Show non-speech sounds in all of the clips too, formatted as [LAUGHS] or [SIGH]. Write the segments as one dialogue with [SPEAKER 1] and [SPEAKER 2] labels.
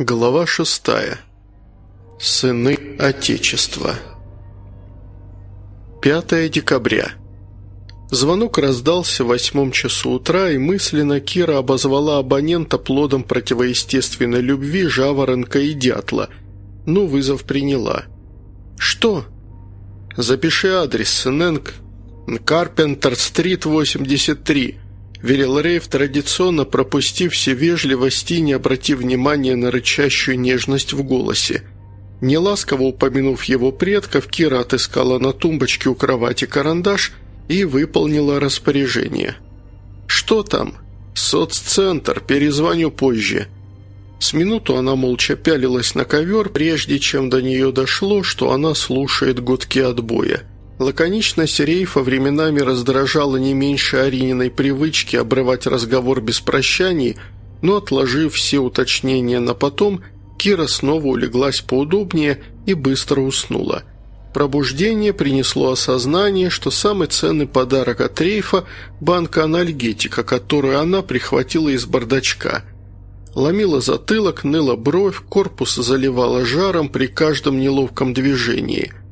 [SPEAKER 1] Глава шестая. Сыны Отечества. 5 декабря. Звонок раздался в восьмом часу утра, и мысленно Кира обозвала абонента плодом противоестественной любви жаворонка и дятла. Ну, вызов приняла. «Что?» «Запиши адрес. Нэнк... Карпентер-стрит, 83. – велел Рейв, традиционно пропустив все вежливости и не обратив внимания на рычащую нежность в голосе. Неласково упомянув его предков, Кира отыскала на тумбочке у кровати карандаш и выполнила распоряжение. «Что там?» «Соццентр, перезвоню позже». С минуту она молча пялилась на ковер, прежде чем до нее дошло, что она слушает гудки отбоя. Лаконичность рейфа временами раздражала не меньше Арининой привычки обрывать разговор без прощаний, но, отложив все уточнения на потом, Кира снова улеглась поудобнее и быстро уснула. Пробуждение принесло осознание, что самый ценный подарок от рейфа – банка анальгетика, которую она прихватила из бардачка. Ломила затылок, ныла бровь, корпус заливала жаром при каждом неловком движении –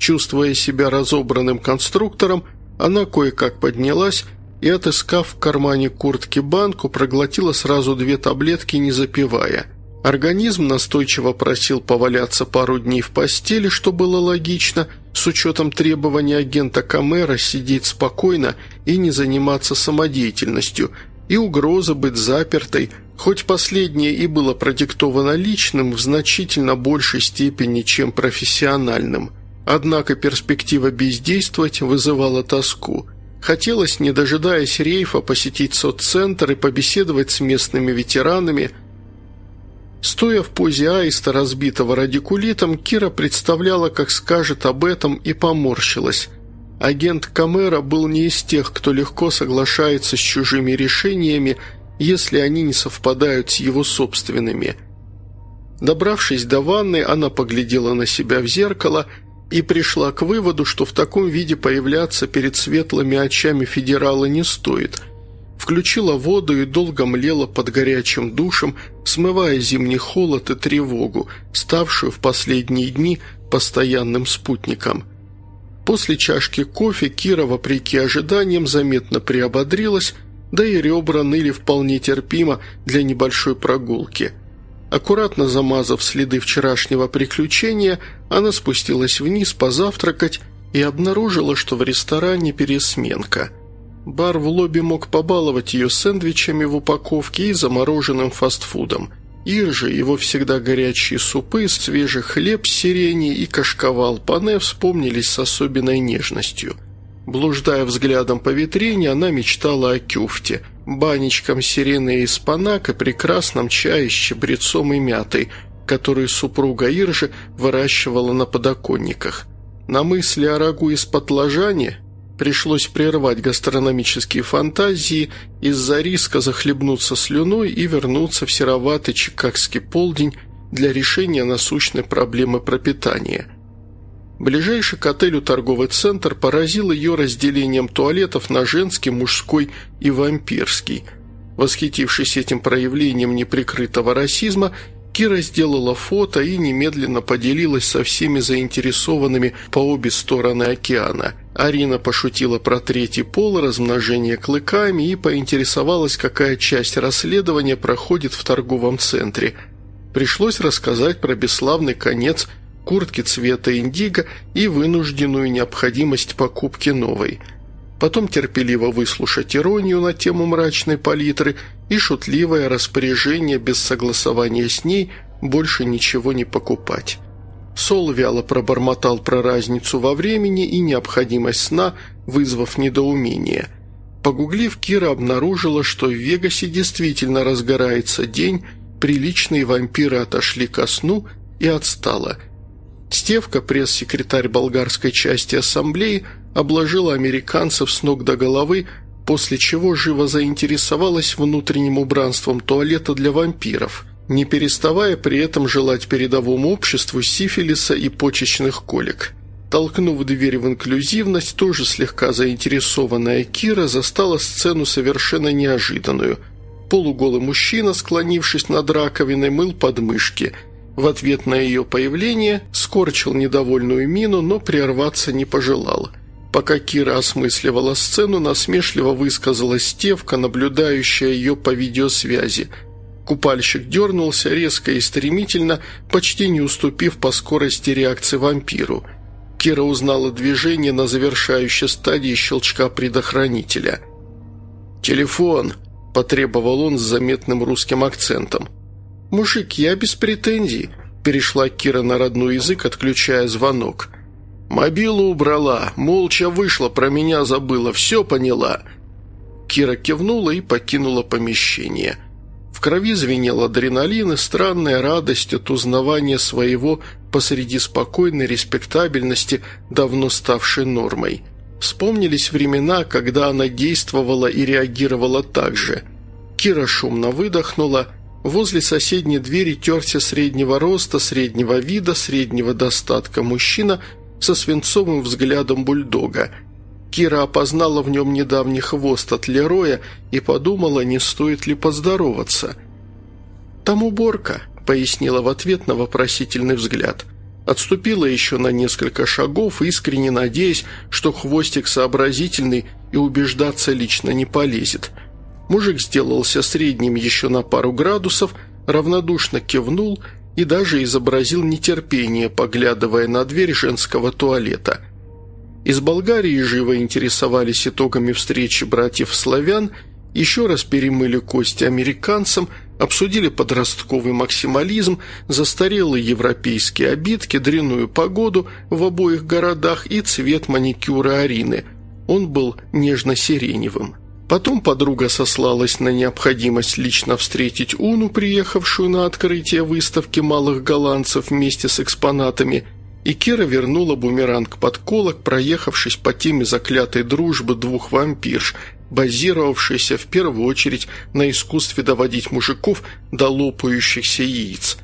[SPEAKER 1] Чувствуя себя разобранным конструктором, она кое-как поднялась и, отыскав в кармане куртки банку, проглотила сразу две таблетки, не запивая. Организм настойчиво просил поваляться пару дней в постели, что было логично, с учетом требований агента Камера сидеть спокойно и не заниматься самодеятельностью, и угрозы быть запертой, хоть последнее и было продиктовано личным в значительно большей степени, чем профессиональным – Однако перспектива бездействовать вызывала тоску. Хотелось, не дожидаясь рейфа, посетить соццентр и побеседовать с местными ветеранами. Стоя в позе аиста, разбитого радикулитом, Кира представляла, как скажет об этом, и поморщилась. Агент Камера был не из тех, кто легко соглашается с чужими решениями, если они не совпадают с его собственными. Добравшись до ванны, она поглядела на себя в зеркало – и пришла к выводу, что в таком виде появляться перед светлыми очами федерала не стоит. Включила воду и долго млела под горячим душем, смывая зимний холод и тревогу, ставшую в последние дни постоянным спутником. После чашки кофе Кира, вопреки ожиданиям, заметно приободрилась, да и ребра ныли вполне терпимо для небольшой прогулки – Аккуратно замазав следы вчерашнего приключения, она спустилась вниз позавтракать и обнаружила, что в ресторане пересменка. Бар в лобби мог побаловать ее сэндвичами в упаковке и замороженным фастфудом. Иржи, его всегда горячие супы, свежий хлеб с сирени и кашковал пане вспомнились с особенной нежностью – Блуждая взглядом по витрине, она мечтала о кюфте, банечком сирены и прекрасном чае с чабрецом и мятой, который супруга Иржи выращивала на подоконниках. На мысли о рагу из-под пришлось прервать гастрономические фантазии из-за риска захлебнуться слюной и вернуться в сероватый чикагский полдень для решения насущной проблемы пропитания – Ближайший к отелю торговый центр поразил ее разделением туалетов на женский, мужской и вампирский. Восхитившись этим проявлением неприкрытого расизма, Кира сделала фото и немедленно поделилась со всеми заинтересованными по обе стороны океана. Арина пошутила про третий пол, размножение клыками и поинтересовалась, какая часть расследования проходит в торговом центре. Пришлось рассказать про бесславный конец – куртки цвета индиго и вынужденную необходимость покупки новой. Потом терпеливо выслушать иронию на тему мрачной палитры и шутливое распоряжение без согласования с ней больше ничего не покупать. Сол вяло пробормотал про разницу во времени и необходимость сна, вызвав недоумение. Погуглив, Кира обнаружила, что в Вегасе действительно разгорается день, приличные вампиры отошли ко сну и отстала – Стевка, пресс-секретарь болгарской части ассамблеи, обложила американцев с ног до головы, после чего живо заинтересовалась внутренним убранством туалета для вампиров, не переставая при этом желать передовому обществу сифилиса и почечных колик. Толкнув дверь в инклюзивность, тоже слегка заинтересованная Кира застала сцену совершенно неожиданную. Полуголый мужчина, склонившись над раковиной, мыл подмышки. В ответ на ее появление скорчил недовольную мину, но прерваться не пожелал. Пока Кира осмысливала сцену, насмешливо высказалась Стевка, наблюдающая ее по видеосвязи. Купальщик дернулся резко и стремительно, почти не уступив по скорости реакции вампиру. Кира узнала движение на завершающей стадии щелчка предохранителя. «Телефон!» – потребовал он с заметным русским акцентом. «Мужик, я без претензий», – перешла Кира на родной язык, отключая звонок. «Мобилу убрала, молча вышла, про меня забыла, все поняла». Кира кивнула и покинула помещение. В крови звенел адреналин и странная радость от узнавания своего посреди спокойной респектабельности, давно ставшей нормой. Вспомнились времена, когда она действовала и реагировала так же. Кира шумно выдохнула. Возле соседней двери терся среднего роста, среднего вида, среднего достатка мужчина со свинцовым взглядом бульдога. Кира опознала в нем недавний хвост от Лероя и подумала, не стоит ли поздороваться. «Там уборка», — пояснила в ответ на вопросительный взгляд. Отступила еще на несколько шагов, искренне надеясь, что хвостик сообразительный и убеждаться лично не полезет. Мужик сделался средним еще на пару градусов, равнодушно кивнул и даже изобразил нетерпение, поглядывая на дверь женского туалета. Из Болгарии живо интересовались итогами встречи братьев-славян, еще раз перемыли кости американцам – Обсудили подростковый максимализм, застарелые европейские обидки, дрянную погоду в обоих городах и цвет маникюра Арины. Он был нежно-сиреневым. Потом подруга сослалась на необходимость лично встретить Уну, приехавшую на открытие выставки малых голландцев вместе с экспонатами, и Кира вернула бумеранг подколок, проехавшись по теме заклятой дружбы двух вампирш – базировавшийся в первую очередь на искусстве доводить мужиков до лопающихся яиц.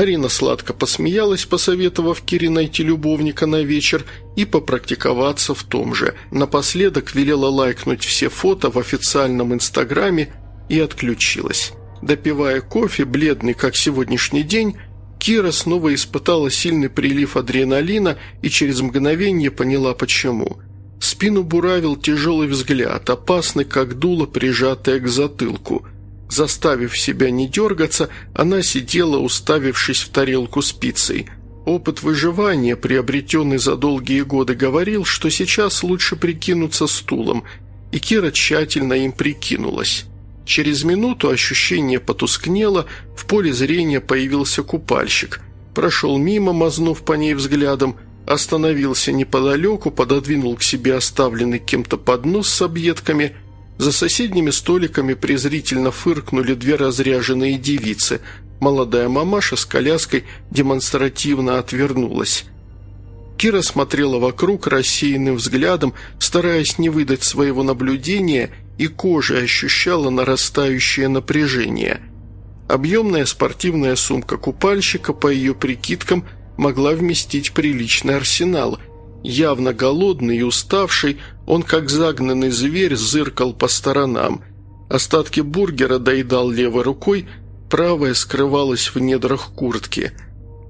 [SPEAKER 1] Арина сладко посмеялась, посоветовав Кире найти любовника на вечер и попрактиковаться в том же. Напоследок велела лайкнуть все фото в официальном инстаграме и отключилась. Допивая кофе, бледный как сегодняшний день, Кира снова испытала сильный прилив адреналина и через мгновение поняла почему – Спину буравил тяжелый взгляд, опасный, как дуло, прижатое к затылку. Заставив себя не дергаться, она сидела, уставившись в тарелку с пиццей. Опыт выживания, приобретенный за долгие годы, говорил, что сейчас лучше прикинуться стулом, и Кира тщательно им прикинулась. Через минуту ощущение потускнело, в поле зрения появился купальщик. Прошел мимо, мазнув по ней взглядом – остановился неподалеку, пододвинул к себе оставленный кем-то поднос с объедками. За соседними столиками презрительно фыркнули две разряженные девицы. Молодая мамаша с коляской демонстративно отвернулась. Кира смотрела вокруг рассеянным взглядом, стараясь не выдать своего наблюдения, и кожей ощущала нарастающее напряжение. Объемная спортивная сумка купальщика, по ее прикидкам – могла вместить приличный арсенал. Явно голодный и уставший, он, как загнанный зверь, зыркал по сторонам. Остатки бургера доедал левой рукой, правая скрывалась в недрах куртки.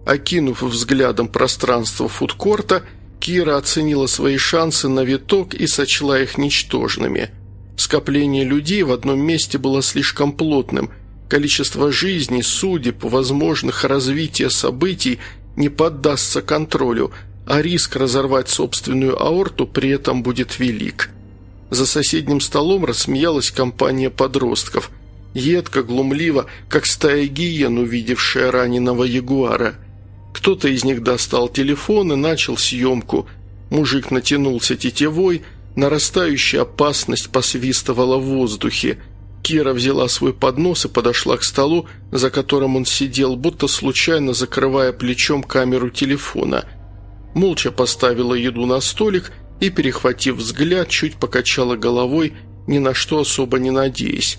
[SPEAKER 1] Окинув взглядом пространство фудкорта, Кира оценила свои шансы на виток и сочла их ничтожными. Скопление людей в одном месте было слишком плотным – Количество жизней, судеб, возможных развития событий не поддастся контролю, а риск разорвать собственную аорту при этом будет велик. За соседним столом рассмеялась компания подростков. Едко, глумливо, как стая гиен, увидевшая раненого ягуара. Кто-то из них достал телефон и начал съемку. Мужик натянулся тетевой, нарастающая опасность посвистывала в воздухе – Кира взяла свой поднос и подошла к столу, за которым он сидел, будто случайно закрывая плечом камеру телефона. Молча поставила еду на столик и, перехватив взгляд, чуть покачала головой, ни на что особо не надеясь.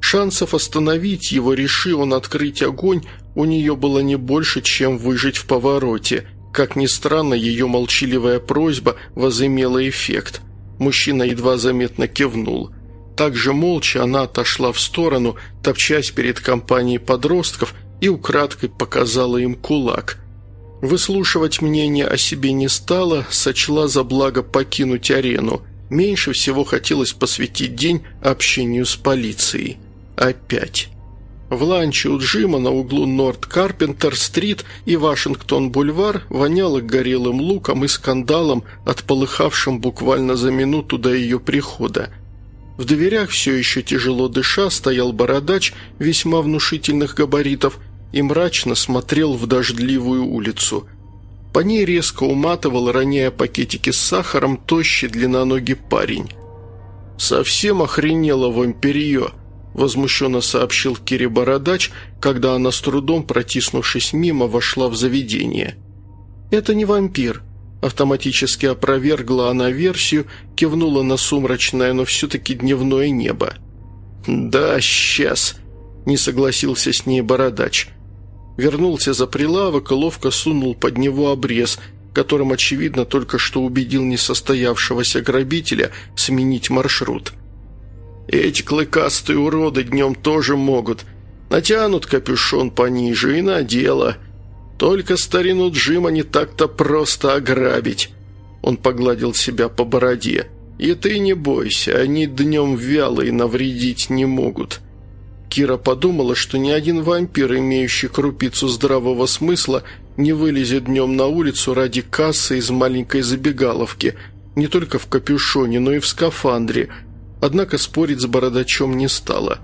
[SPEAKER 1] Шансов остановить его, реши он открыть огонь, у нее было не больше, чем выжить в повороте. Как ни странно, ее молчаливая просьба возымела эффект. Мужчина едва заметно кивнул – Также молча она отошла в сторону, топчась перед компанией подростков, и украдкой показала им кулак. Выслушивать мнение о себе не стала, сочла за благо покинуть арену. Меньше всего хотелось посвятить день общению с полицией. Опять. В ланче у Джима на углу Норт-Карпентер-стрит и Вашингтон-бульвар воняло горелым луком и скандалом, отполыхавшим буквально за минуту до ее прихода. В дверях все еще тяжело дыша стоял бородач весьма внушительных габаритов и мрачно смотрел в дождливую улицу. По ней резко уматывал, роняя пакетики с сахаром, тощий длинноногий парень. «Совсем охренело вампирье!» – возмущенно сообщил Кире Бородач, когда она с трудом, протиснувшись мимо, вошла в заведение. «Это не вампир», – автоматически опровергла она версию, кивнула на сумрачное, но все-таки дневное небо. «Да, сейчас», – не согласился с ней Бородач. Вернулся за прилавок и ловко сунул под него обрез, которым, очевидно, только что убедил несостоявшегося грабителя сменить маршрут – эти клыкастые уроды днем тоже могут. Натянут капюшон пониже и на дело. Только старину Джима не так-то просто ограбить». Он погладил себя по бороде. «И ты не бойся, они днем вялые навредить не могут». Кира подумала, что ни один вампир, имеющий крупицу здравого смысла, не вылезет днем на улицу ради кассы из маленькой забегаловки, не только в капюшоне, но и в скафандре – однако спорить с бородачом не стала.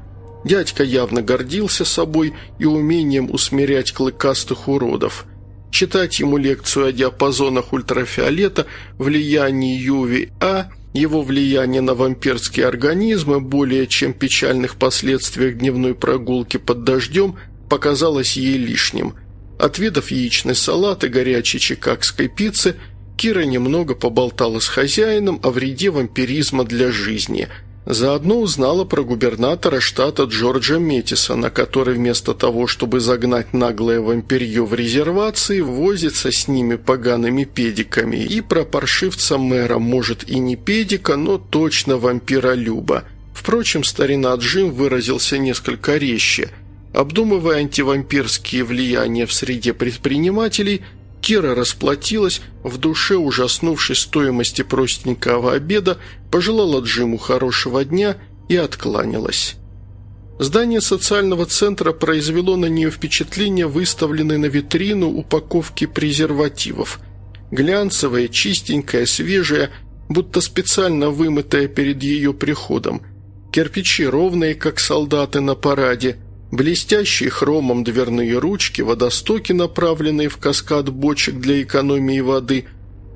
[SPEAKER 1] Дядька явно гордился собой и умением усмирять клыкастых уродов. Читать ему лекцию о диапазонах ультрафиолета, влиянии UVA, его влияние на вампирские организмы, более чем печальных последствиях дневной прогулки под дождем, показалось ей лишним. От видов яичный салат и горячей чикагской пиццы Кира немного поболтала с хозяином о вреде вампиризма для жизни – Заодно узнала про губернатора штата Джорджа Метисона, который вместо того, чтобы загнать наглое вампирью в резервации, возится с ними погаными педиками, и про паршивца мэра, может и не педика, но точно вампира Люба. Впрочем, старина Джим выразился несколько резче. Обдумывая антивампирские влияния в среде предпринимателей – Кира расплатилась, в душе ужаснувшись стоимости простенького обеда, пожелала Джиму хорошего дня и откланялась. Здание социального центра произвело на нее впечатление выставленной на витрину упаковки презервативов. Глянцевая, чистенькая, свежая, будто специально вымытая перед ее приходом. Кирпичи ровные, как солдаты на параде – Блестящие хромом дверные ручки, водостоки, направленные в каскад бочек для экономии воды,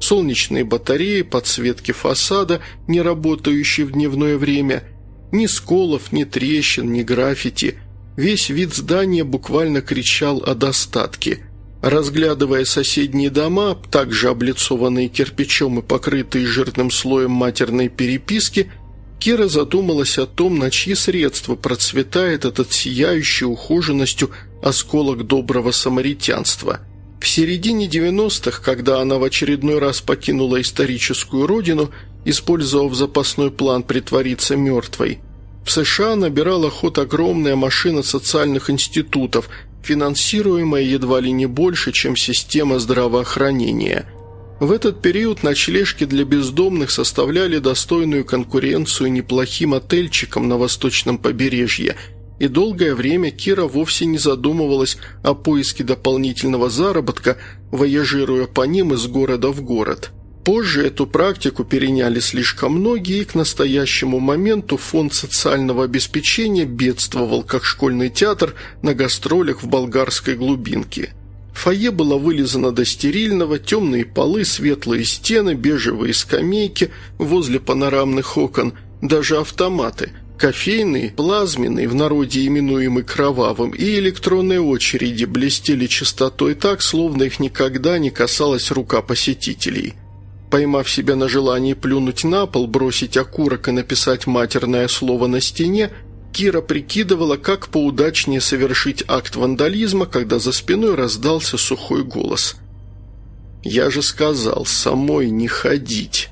[SPEAKER 1] солнечные батареи, подсветки фасада, не работающие в дневное время, ни сколов, ни трещин, ни граффити. Весь вид здания буквально кричал о достатке. Разглядывая соседние дома, также облицованные кирпичом и покрытые жирным слоем матерной переписки – Кира задумалась о том, на чьи средства процветает этот сияющий ухоженностью осколок доброго самаритянства. В середине 90-х, когда она в очередной раз покинула историческую родину, использовав запасной план притвориться мертвой, в США набирала ход огромная машина социальных институтов, финансируемая едва ли не больше, чем система здравоохранения – в этот период ночлежки для бездомных составляли достойную конкуренцию неплохим отельчикам на восточном побережье, и долгое время Кира вовсе не задумывалась о поиске дополнительного заработка, вояжируя по ним из города в город. Позже эту практику переняли слишком многие, и к настоящему моменту фонд социального обеспечения бедствовал, как школьный театр на гастролях в болгарской глубинке – Фойе было вылизано до стерильного, темные полы, светлые стены, бежевые скамейки возле панорамных окон, даже автоматы, кофейные, плазменные, в народе именуемый кровавым, и электронные очереди блестели чистотой так, словно их никогда не касалась рука посетителей. Поймав себя на желании плюнуть на пол, бросить окурок и написать матерное слово на стене, Кира прикидывала, как поудачнее совершить акт вандализма, когда за спиной раздался сухой голос. «Я же сказал, самой не ходить».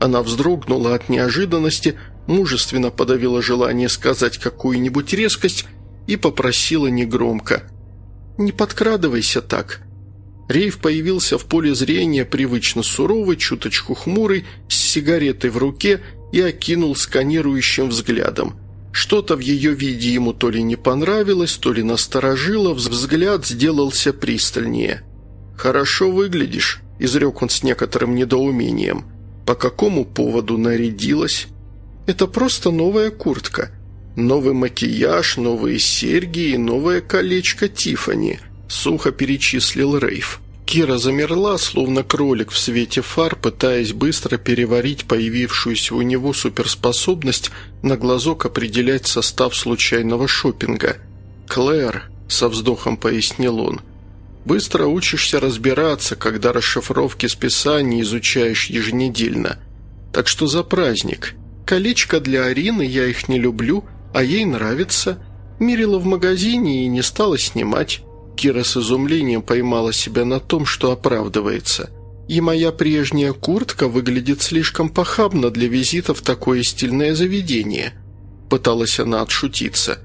[SPEAKER 1] Она вздрогнула от неожиданности, мужественно подавила желание сказать какую-нибудь резкость и попросила негромко. «Не подкрадывайся так». Рейв появился в поле зрения привычно суровый, чуточку хмурый, с сигаретой в руке и окинул сканирующим взглядом. Что-то в ее виде ему то ли не понравилось, то ли насторожило, взгляд сделался пристальнее. «Хорошо выглядишь», – изрек он с некоторым недоумением. «По какому поводу нарядилась?» «Это просто новая куртка. Новый макияж, новые серьги и новое колечко Тифани», – сухо перечислил Рейв. Кира замерла, словно кролик в свете фар, пытаясь быстро переварить появившуюся у него суперспособность на глазок определять состав случайного шопинга. «Клэр», – со вздохом пояснил он, – «быстро учишься разбираться, когда расшифровки списаний изучаешь еженедельно. Так что за праздник. Колечко для Арины, я их не люблю, а ей нравится. Мерила в магазине и не стала снимать». Кира с изумлением поймала себя на том, что оправдывается. «И моя прежняя куртка выглядит слишком похабно для визита в такое стильное заведение», – пыталась она отшутиться.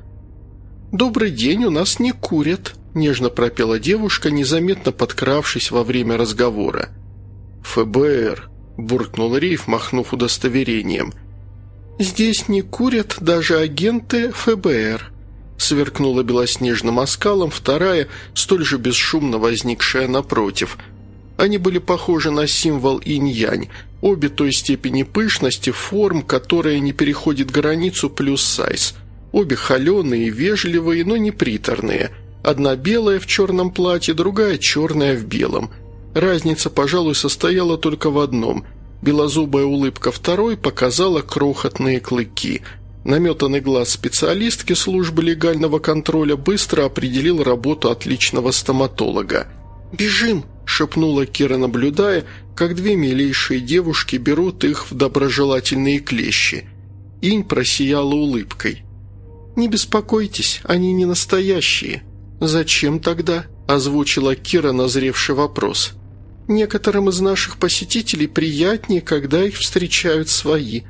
[SPEAKER 1] «Добрый день, у нас не курят», – нежно пропела девушка, незаметно подкравшись во время разговора. «ФБР», – буркнул Рейф, махнув удостоверением. «Здесь не курят даже агенты ФБР», сверкнула белоснежным оскалом, вторая, столь же бесшумно возникшая напротив. Они были похожи на символ инь-янь, обе той степени пышности, форм, которая не переходит границу плюс сайз. Обе холеные, вежливые, но не приторные. Одна белая в черном платье, другая черная в белом. Разница, пожалуй, состояла только в одном – Белозубая улыбка второй показала крохотные клыки – Наметанный глаз специалистки службы легального контроля быстро определил работу отличного стоматолога. «Бежим!» – шепнула Кира, наблюдая, как две милейшие девушки берут их в доброжелательные клещи. Инь просияла улыбкой. «Не беспокойтесь, они не настоящие». «Зачем тогда?» – озвучила Кира назревший вопрос. «Некоторым из наших посетителей приятнее, когда их встречают свои».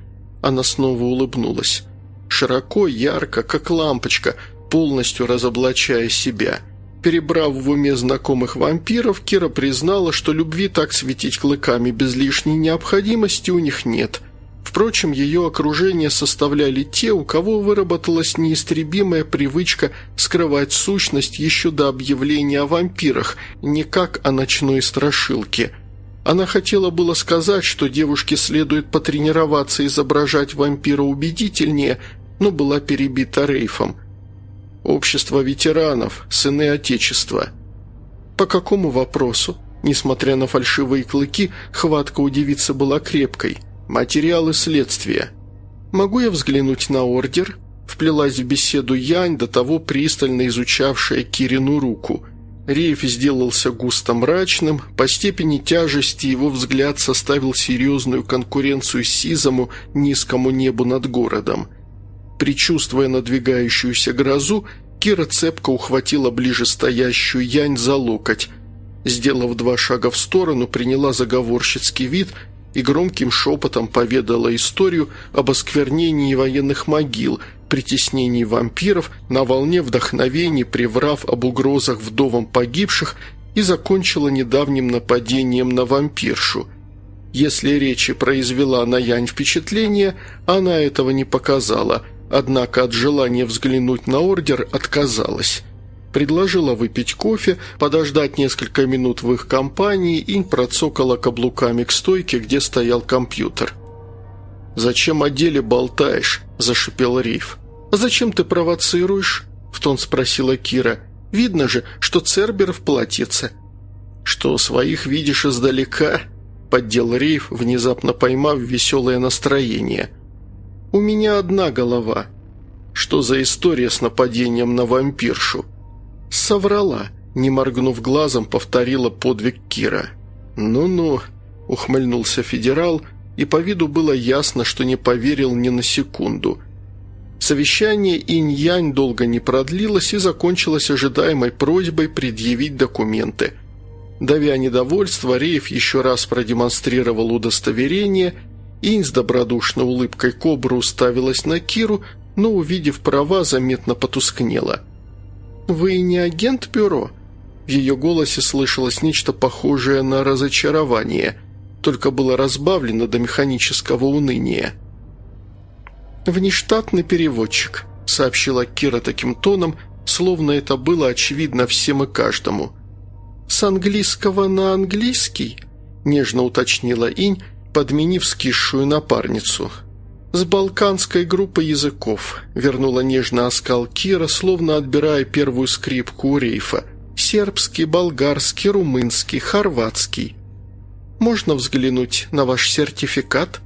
[SPEAKER 1] Она снова улыбнулась широко, ярко, как лампочка, полностью разоблачая себя. Перебрав в уме знакомых вампиров, Кира признала, что любви так светить клыками без лишней необходимости у них нет. Впрочем, ее окружение составляли те, у кого выработалась неистребимая привычка скрывать сущность еще до объявления о вампирах, не как о ночной страшилке – она хотела было сказать, что девушке следует потренироваться изображать вампира убедительнее, но была перебита Рейфом. «Общество ветеранов, сыны Отечества». «По какому вопросу?» Несмотря на фальшивые клыки, хватка у девицы была крепкой. «Материалы следствия». «Могу я взглянуть на ордер?» Вплелась в беседу Янь, до того пристально изучавшая Кирину руку. Рейф сделался густо мрачным, по степени тяжести его взгляд составил серьезную конкуренцию сизому низкому небу над городом. Причувствуя надвигающуюся грозу, Кира цепко ухватила ближе стоящую Янь за локоть. Сделав два шага в сторону, приняла заговорщицкий вид и громким шепотом поведала историю об осквернении военных могил, притеснении вампиров, на волне вдохновений, приврав об угрозах вдовам погибших и закончила недавним нападением на вампиршу. Если речи произвела на Янь впечатление, она этого не показала – однако от желания взглянуть на ордер отказалась. Предложила выпить кофе, подождать несколько минут в их компании и процокала каблуками к стойке, где стоял компьютер. «Зачем о деле болтаешь?» – зашипел Риф. «А зачем ты провоцируешь?» – в тон спросила Кира. «Видно же, что Цербер в платьице». «Что, своих видишь издалека?» – поддел Рейв, внезапно поймав веселое настроение. «У меня одна голова». «Что за история с нападением на вампиршу?» «Соврала», – не моргнув глазом, повторила подвиг Кира. «Ну-ну», – ухмыльнулся федерал, и по виду было ясно, что не поверил ни на секунду. Совещание инь-янь долго не продлилось и закончилось ожидаемой просьбой предъявить документы. Давя недовольство, Реев еще раз продемонстрировал удостоверение – Инь с добродушной улыбкой кобра уставилась на Киру, но, увидев права, заметно потускнела. «Вы не агент бюро?» В ее голосе слышалось нечто похожее на разочарование, только было разбавлено до механического уныния. «Внештатный переводчик», — сообщила Кира таким тоном, словно это было очевидно всем и каждому. «С английского на английский?» – нежно уточнила Инь, подменив скисшую напарницу. «С балканской группы языков», – вернула нежно оскал Кира, словно отбирая первую скрипку у рейфа. «Сербский, болгарский, румынский, хорватский. Можно взглянуть на ваш сертификат?»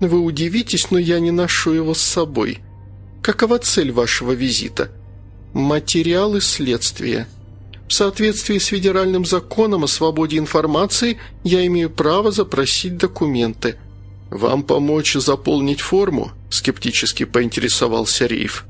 [SPEAKER 1] «Вы удивитесь, но я не ношу его с собой. Какова цель вашего визита?» «Материалы следствия», в соответствии с федеральным законом о свободе информации я имею право запросить документы. Вам помочь заполнить форму?» – скептически поинтересовался Рейф.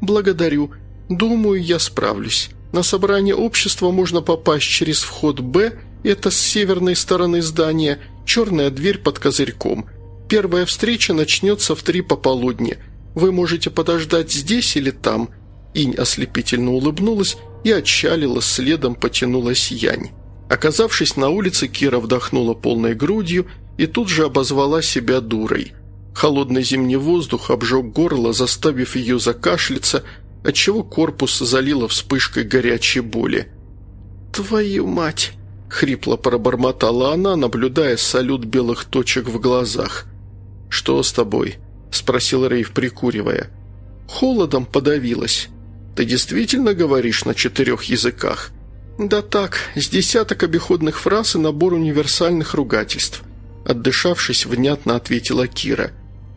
[SPEAKER 1] «Благодарю. Думаю, я справлюсь. На собрание общества можно попасть через вход «Б», это с северной стороны здания, черная дверь под козырьком. Первая встреча начнется в три пополудни. Вы можете подождать здесь или там». Инь ослепительно улыбнулась и отчалила, следом потянулась Янь. Оказавшись на улице, Кира вдохнула полной грудью и тут же обозвала себя дурой. Холодный зимний воздух обжег горло, заставив ее закашляться, отчего корпус залило вспышкой горячей боли. «Твою мать!» — хрипло пробормотала она, наблюдая салют белых точек в глазах. «Что с тобой?» — спросил Рейв, прикуривая. «Холодом подавилась». Ты действительно говоришь на четырех языках?» «Да так, с десяток обиходных фраз и набор универсальных ругательств», отдышавшись, внятно ответила Кира.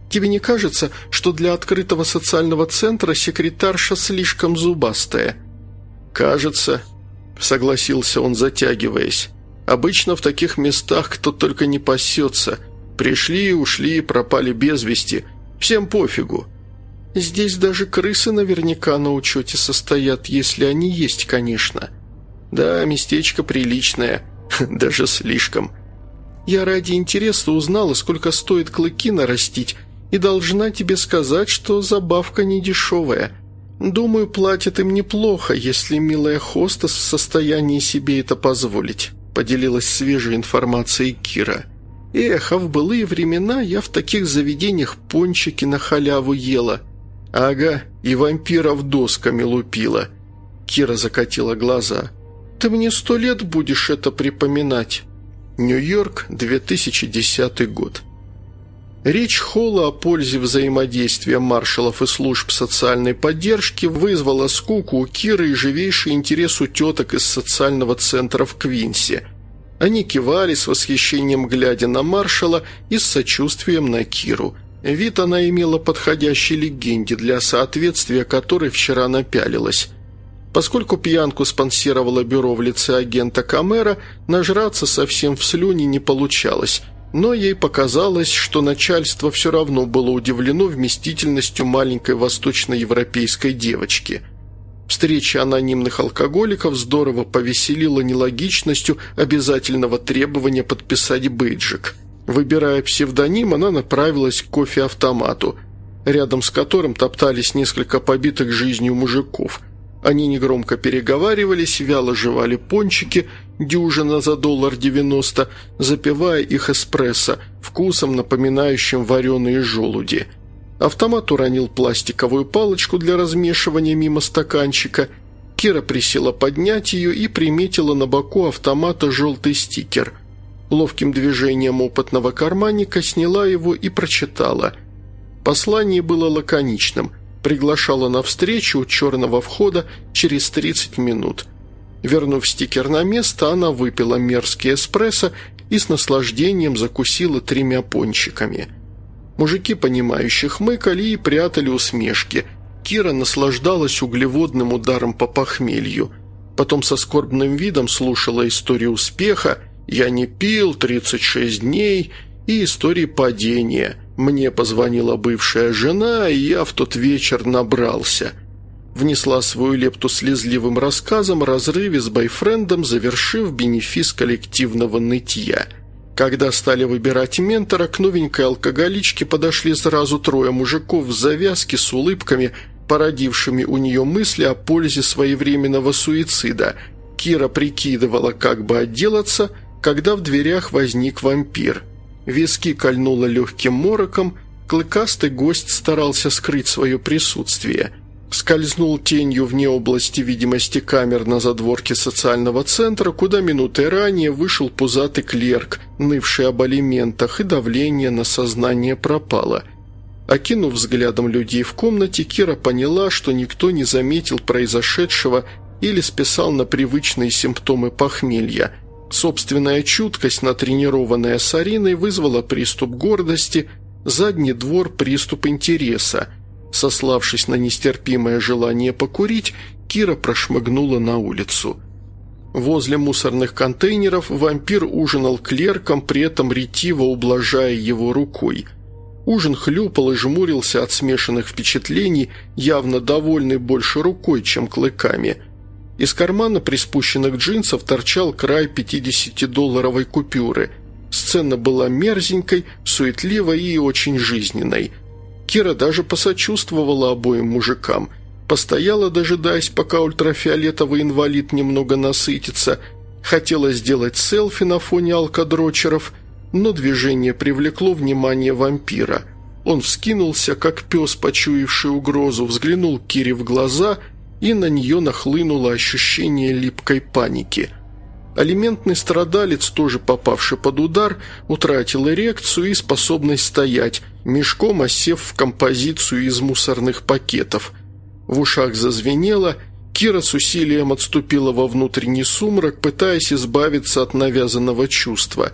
[SPEAKER 1] «Тебе не кажется, что для открытого социального центра секретарша слишком зубастая?» «Кажется», — согласился он, затягиваясь. «Обычно в таких местах кто только не пасется. Пришли, ушли, пропали без вести. Всем пофигу. Здесь даже крысы наверняка на учете состоят, если они есть, конечно. Да, местечко приличное, [LAUGHS] даже слишком. Я ради интереса узнала, сколько стоит клыки нарастить, и должна тебе сказать, что забавка не дешевая. Думаю, платят им неплохо, если милая хостес в состоянии себе это позволить», поделилась свежей информацией Кира. «Эх, а в былые времена я в таких заведениях пончики на халяву ела». «Ага, и вампиров досками лупила». Кира закатила глаза. «Ты мне сто лет будешь это припоминать». Нью-Йорк, 2010 год. Речь Холла о пользе взаимодействия маршалов и служб социальной поддержки вызвала скуку у Киры и живейший интерес у теток из социального центра в Квинсе. Они кивали с восхищением, глядя на маршала и с сочувствием на Киру – Вид она имела подходящей легенде, для соответствия которой вчера напялилась. Поскольку пьянку спонсировало бюро в лице агента Камера, нажраться совсем в слюни не получалось, но ей показалось, что начальство все равно было удивлено вместительностью маленькой восточноевропейской девочки. Встреча анонимных алкоголиков здорово повеселила нелогичностью обязательного требования подписать бейджик – Выбирая псевдоним, она направилась к кофе-автомату, рядом с которым топтались несколько побитых жизнью мужиков. Они негромко переговаривались, вяло жевали пончики, дюжина за доллар девяносто, запивая их эспрессо, вкусом напоминающим вареные желуди. Автомат уронил пластиковую палочку для размешивания мимо стаканчика. Кира присела поднять ее и приметила на боку автомата желтый стикер – ловким движением опытного карманника сняла его и прочитала. Послание было лаконичным. Приглашала на встречу у черного входа через 30 минут. Вернув стикер на место, она выпила мерзкий эспрессо и с наслаждением закусила тремя пончиками. Мужики, понимающие, хмыкали и прятали усмешки. Кира наслаждалась углеводным ударом по похмелью. Потом со скорбным видом слушала историю успеха, «Я не пил 36 дней» и истории падения. Мне позвонила бывшая жена, и я в тот вечер набрался. Внесла свою лепту слезливым рассказом о разрыве с бойфрендом, завершив бенефис коллективного нытья. Когда стали выбирать ментора, к новенькой алкоголичке подошли сразу трое мужиков в завязке с улыбками, породившими у нее мысли о пользе своевременного суицида. Кира прикидывала, как бы отделаться, когда в дверях возник вампир. Виски кольнуло легким мороком, клыкастый гость старался скрыть свое присутствие – скользнул тенью вне области видимости камер на задворке социального центра, куда минутой ранее вышел пузатый клерк, нывший об алиментах, и давление на сознание пропало. Окинув взглядом людей в комнате, Кира поняла, что никто не заметил произошедшего или списал на привычные симптомы похмелья. Собственная чуткость, натренированная Сариной, вызвала приступ гордости, задний двор – приступ интереса – Сославшись на нестерпимое желание покурить, Кира прошмыгнула на улицу. Возле мусорных контейнеров вампир ужинал клерком, при этом ретиво ублажая его рукой. Ужин хлюпал и жмурился от смешанных впечатлений, явно довольный больше рукой, чем клыками. Из кармана приспущенных джинсов торчал край 50-долларовой купюры. Сцена была мерзенькой, суетливой и очень жизненной – Кира даже посочувствовала обоим мужикам. Постояла, дожидаясь, пока ультрафиолетовый инвалид немного насытится. Хотела сделать селфи на фоне алкодрочеров, но движение привлекло внимание вампира. Он вскинулся, как пес, почуявший угрозу, взглянул Кире в глаза, и на нее нахлынуло ощущение липкой паники – Алиментный страдалец, тоже попавший под удар, утратил эрекцию и способность стоять, мешком осев в композицию из мусорных пакетов. В ушах зазвенело, Кира с усилием отступила во внутренний сумрак, пытаясь избавиться от навязанного чувства.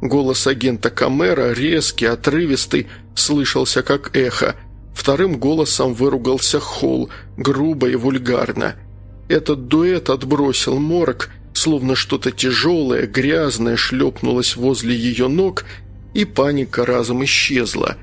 [SPEAKER 1] Голос агента Камера, резкий, отрывистый, слышался как эхо. Вторым голосом выругался Холл, грубо и вульгарно. Этот дуэт отбросил морок – словно что-то тяжелое, грязное шлепнулось возле ее ног, и паника разом исчезла.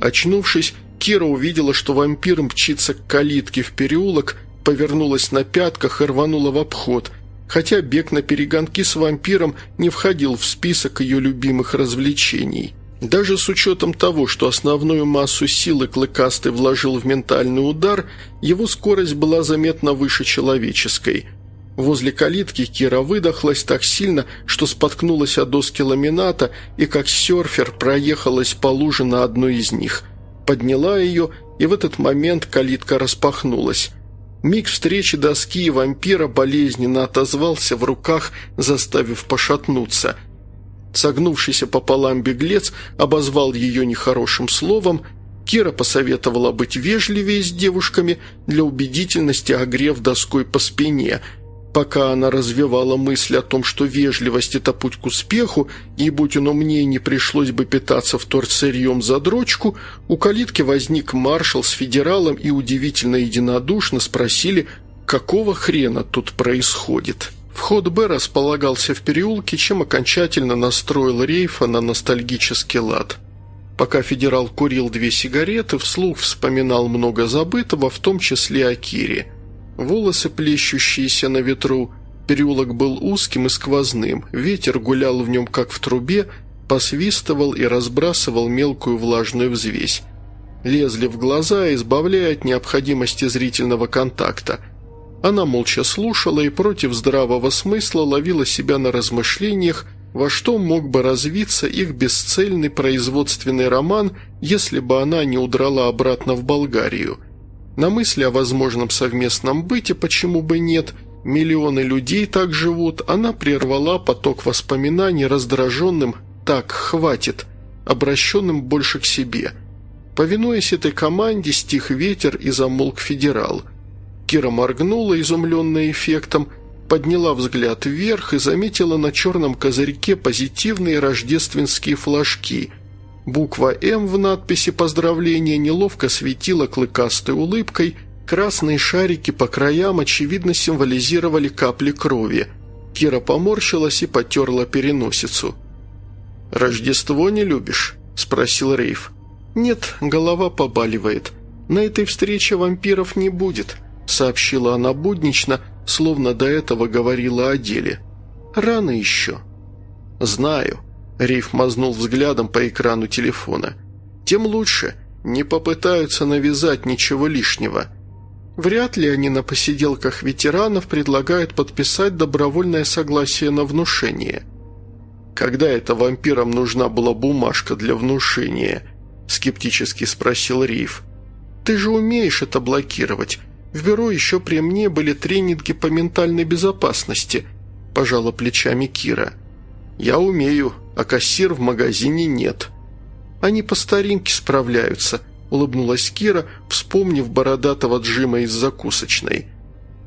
[SPEAKER 1] Очнувшись, Кира увидела, что вампир мчится к калитке в переулок, повернулась на пятках и рванула в обход, хотя бег на перегонки с вампиром не входил в список ее любимых развлечений. Даже с учетом того, что основную массу силы Клыкастый вложил в ментальный удар, его скорость была заметно выше человеческой – Возле калитки Кира выдохлась так сильно, что споткнулась о доски ламината и как серфер проехалась по луже на одной из них. Подняла ее, и в этот момент калитка распахнулась. Миг встречи доски и вампира болезненно отозвался в руках, заставив пошатнуться. Согнувшийся пополам беглец обозвал ее нехорошим словом, Кира посоветовала быть вежливее с девушками, для убедительности огрев доской по спине – Пока она развивала мысль о том, что вежливость – это путь к успеху, и, будь он умнее, не пришлось бы питаться вторсырьем за дрочку, у калитки возник маршал с федералом и удивительно единодушно спросили, какого хрена тут происходит. Вход Б располагался в переулке, чем окончательно настроил Рейфа на ностальгический лад. Пока федерал курил две сигареты, вслух вспоминал много забытого, в том числе о Кире – волосы плещущиеся на ветру. Переулок был узким и сквозным, ветер гулял в нем как в трубе, посвистывал и разбрасывал мелкую влажную взвесь. Лезли в глаза, избавляя от необходимости зрительного контакта. Она молча слушала и против здравого смысла ловила себя на размышлениях, во что мог бы развиться их бесцельный производственный роман, если бы она не удрала обратно в Болгарию – на мысли о возможном совместном быте, почему бы нет, миллионы людей так живут, она прервала поток воспоминаний раздраженным «так, хватит», обращенным больше к себе. Повинуясь этой команде, стих ветер и замолк федерал. Кира моргнула, изумленная эффектом, подняла взгляд вверх и заметила на черном козырьке позитивные рождественские флажки – Буква «М» в надписи поздравления неловко светила клыкастой улыбкой, красные шарики по краям, очевидно, символизировали капли крови. Кира поморщилась и потерла переносицу. «Рождество не любишь?» – спросил Рейв. «Нет, голова побаливает. На этой встрече вампиров не будет», – сообщила она буднично, словно до этого говорила о деле. «Рано еще». «Знаю», Рейф мазнул взглядом по экрану телефона. «Тем лучше. Не попытаются навязать ничего лишнего. Вряд ли они на посиделках ветеранов предлагают подписать добровольное согласие на внушение. Когда это вампирам нужна была бумажка для внушения?» – скептически спросил Рейф. «Ты же умеешь это блокировать. В бюро еще при мне были тренинги по ментальной безопасности», – пожала плечами Кира. «Я умею, а кассир в магазине нет». «Они по старинке справляются», – улыбнулась Кира, вспомнив бородатого Джима из закусочной.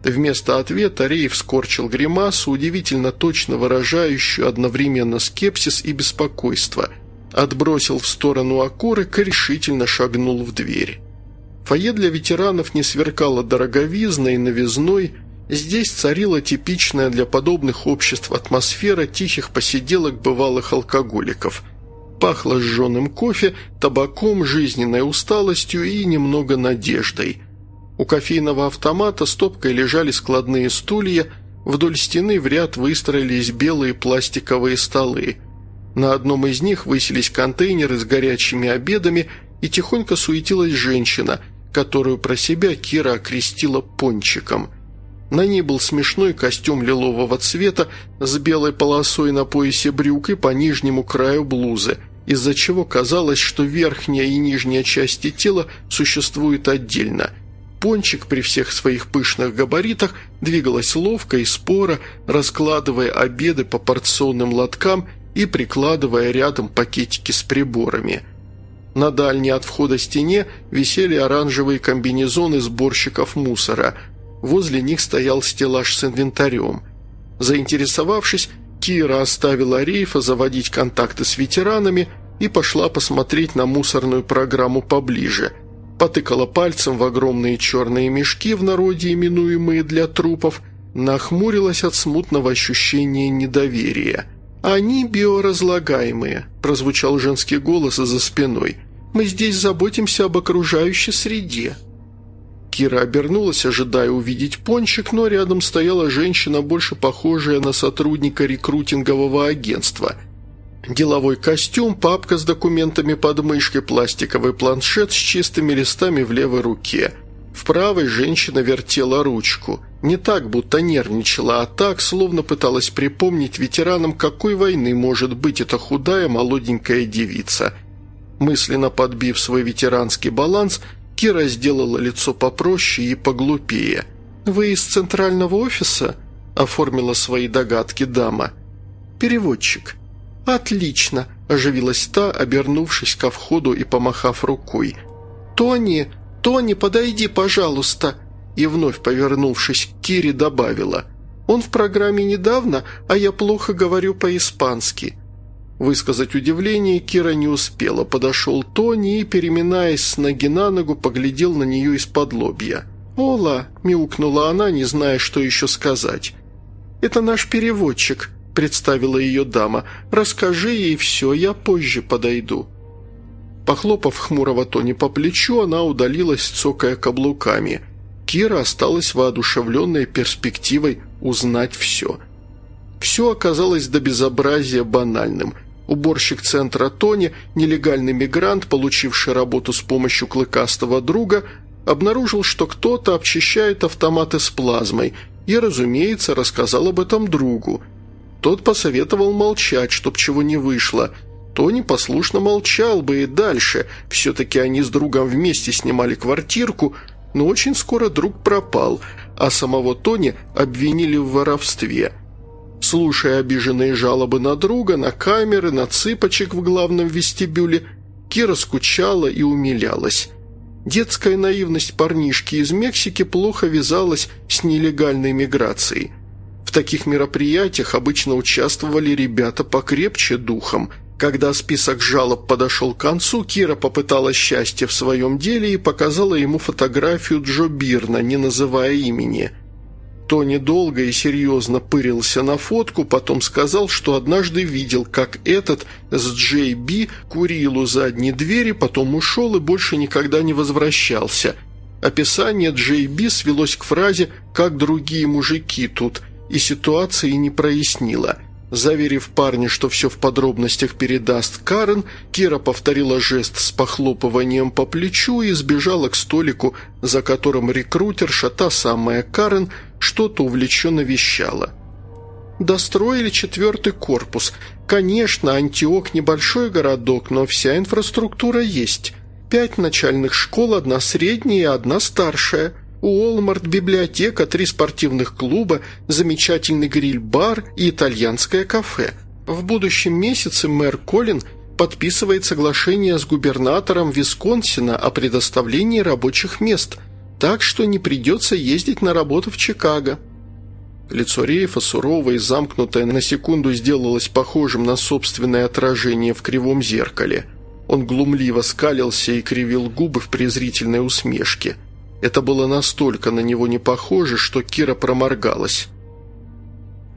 [SPEAKER 1] Вместо ответа Рейв скорчил гримасу, удивительно точно выражающую одновременно скепсис и беспокойство. Отбросил в сторону окурок и решительно шагнул в дверь. Фойе для ветеранов не сверкало дороговизной и новизной, здесь царила типичная для подобных обществ атмосфера тихих посиделок бывалых алкоголиков. Пахло сжженным кофе, табаком, жизненной усталостью и немного надеждой. У кофейного автомата стопкой лежали складные стулья, вдоль стены в ряд выстроились белые пластиковые столы. На одном из них высились контейнеры с горячими обедами и тихонько суетилась женщина, которую про себя Кира окрестила пончиком. На ней был смешной костюм лилового цвета с белой полосой на поясе брюк и по нижнему краю блузы – из-за чего казалось, что верхняя и нижняя части тела существуют отдельно. Пончик при всех своих пышных габаритах двигалась ловко и споро, раскладывая обеды по порционным лоткам и прикладывая рядом пакетики с приборами. На дальней от входа стене висели оранжевые комбинезоны сборщиков мусора. Возле них стоял стеллаж с инвентарем. Заинтересовавшись, Кира оставила Рейфа заводить контакты с ветеранами и пошла посмотреть на мусорную программу поближе. Потыкала пальцем в огромные черные мешки, в народе именуемые для трупов, нахмурилась от смутного ощущения недоверия. «Они биоразлагаемые», – прозвучал женский голос за спиной. «Мы здесь заботимся об окружающей среде». Кира обернулась, ожидая увидеть пончик, но рядом стояла женщина, больше похожая на сотрудника рекрутингового агентства. Деловой костюм, папка с документами под мышкой, пластиковый планшет с чистыми листами в левой руке. В правой женщина вертела ручку. Не так, будто нервничала, а так, словно пыталась припомнить ветеранам, какой войны может быть эта худая молоденькая девица. Мысленно подбив свой ветеранский баланс – Кира сделала лицо попроще и поглупее. «Вы из центрального офиса?» – оформила свои догадки дама. «Переводчик». «Отлично!» – оживилась та, обернувшись ко входу и помахав рукой. «Тони! Тони, подойди, пожалуйста!» И вновь, повернувшись к Кире, добавила. «Он в программе недавно, а я плохо говорю по-испански. Высказать удивление Кира не успела. Подошел Тони и, переминаясь с ноги на ногу, поглядел на нее из-под лобья. «Ола!» – мяукнула она, не зная, что еще сказать. «Это наш переводчик», – представила ее дама. «Расскажи ей все, я позже подойду». Похлопав хмурого Тони по плечу, она удалилась, цокая каблуками. Кира осталась воодушевленной перспективой узнать все. Все оказалось до безобразия банальным – Уборщик центра Тони, нелегальный мигрант, получивший работу с помощью клыкастого друга, обнаружил, что кто-то обчищает автоматы с плазмой и, разумеется, рассказал об этом другу. Тот посоветовал молчать, чтоб чего не вышло. Тони послушно молчал бы и дальше, все-таки они с другом вместе снимали квартирку, но очень скоро друг пропал, а самого Тони обвинили в воровстве – Слушая обиженные жалобы на друга, на камеры, на цыпочек в главном вестибюле, Кира скучала и умилялась. Детская наивность парнишки из Мексики плохо вязалась с нелегальной миграцией. В таких мероприятиях обычно участвовали ребята покрепче духом. Когда список жалоб подошел к концу, Кира попыталась счастье в своем деле и показала ему фотографию Джо Бирна, не называя имени – Тони долго и серьезно пырился на фотку, потом сказал, что однажды видел, как этот с Джей Би курил у задней двери, потом ушел и больше никогда не возвращался. Описание Джей Би свелось к фразе «как другие мужики тут», и ситуации не прояснило. Заверив парня, что все в подробностях передаст Карен, Кира повторила жест с похлопыванием по плечу и сбежала к столику, за которым рекрутерша, та самая Карен, что-то увлеченно вещала. Достроили четвертый корпус. Конечно, Антиок небольшой городок, но вся инфраструктура есть. Пять начальных школ, одна средняя и одна старшая. Уолмарт, библиотека, три спортивных клуба, замечательный гриль-бар и итальянское кафе. В будущем месяце мэр Колин подписывает соглашение с губернатором Висконсина о предоставлении рабочих мест, так что не придется ездить на работу в Чикаго. Лицо Рейфа, суровое и замкнутое, на секунду сделалось похожим на собственное отражение в кривом зеркале. Он глумливо скалился и кривил губы в презрительной усмешке. Это было настолько на него не похоже, что Кира проморгалась.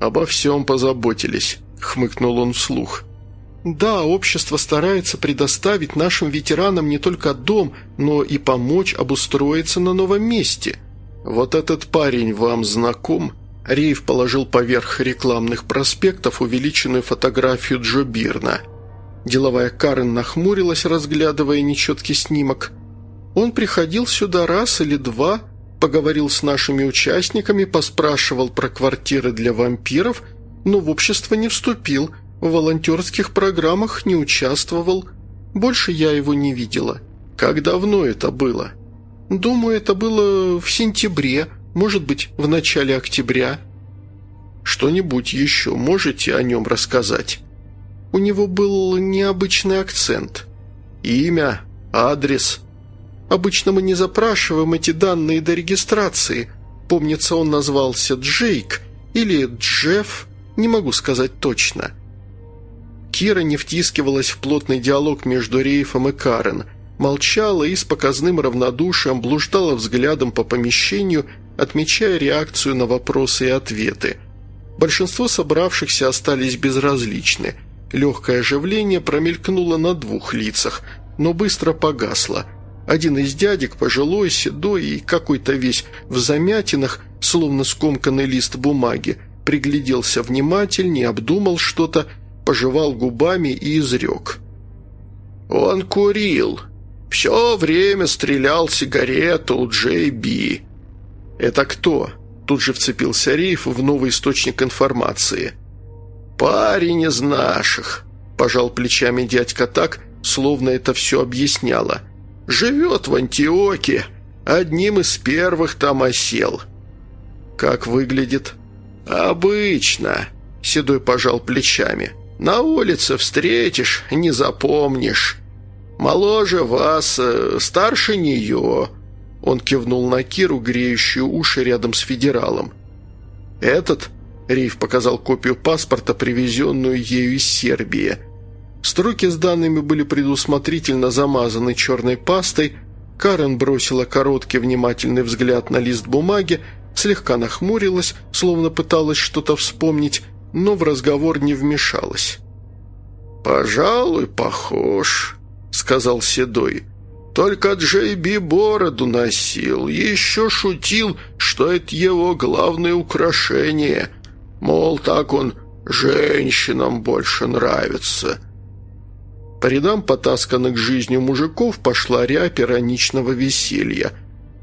[SPEAKER 1] «Обо всем позаботились», — хмыкнул он вслух. «Да, общество старается предоставить нашим ветеранам не только дом, но и помочь обустроиться на новом месте. Вот этот парень вам знаком?» Рейв положил поверх рекламных проспектов увеличенную фотографию Джо Бирна. Деловая Карен нахмурилась, разглядывая нечеткий снимок. «Он приходил сюда раз или два, поговорил с нашими участниками, поспрашивал про квартиры для вампиров, но в общество не вступил, в волонтерских программах не участвовал. Больше я его не видела». «Как давно это было?» «Думаю, это было в сентябре», может быть, в начале октября. Что-нибудь еще можете о нем рассказать? У него был необычный акцент. Имя, адрес. Обычно мы не запрашиваем эти данные до регистрации. Помнится, он назвался Джейк или Джефф, не могу сказать точно. Кира не втискивалась в плотный диалог между Рейфом и Карен, молчала и с показным равнодушием блуждала взглядом по помещению, отмечая реакцию на вопросы и ответы. Большинство собравшихся остались безразличны. Легкое оживление промелькнуло на двух лицах, но быстро погасло. Один из дядек, пожилой, седой и какой-то весь в замятинах, словно скомканный лист бумаги, пригляделся внимательнее, обдумал что-то, пожевал губами и изрек. «Он курил. Все время стрелял сигарету у Джей Би. «Это кто?» Тут же вцепился Рейф в новый источник информации. «Парень из наших», – пожал плечами дядька так, словно это все объясняло. «Живет в Антиоке, одним из первых там осел». «Как выглядит?» «Обычно», – Седой пожал плечами. «На улице встретишь, не запомнишь. Моложе вас, э, старше нее». Он кивнул на Киру, греющую уши рядом с федералом. «Этот?» – Рейв показал копию паспорта, привезенную ею из Сербии. Строки с данными были предусмотрительно замазаны черной пастой. Карен бросила короткий внимательный взгляд на лист бумаги, слегка нахмурилась, словно пыталась что-то вспомнить, но в разговор не вмешалась. «Пожалуй, похож», — сказал Седой. Только Джей Би бороду носил, еще шутил, что это его главное украшение. Мол, так он женщинам больше нравится. По рядам потасканных жизнью мужиков пошла рябь ироничного веселья.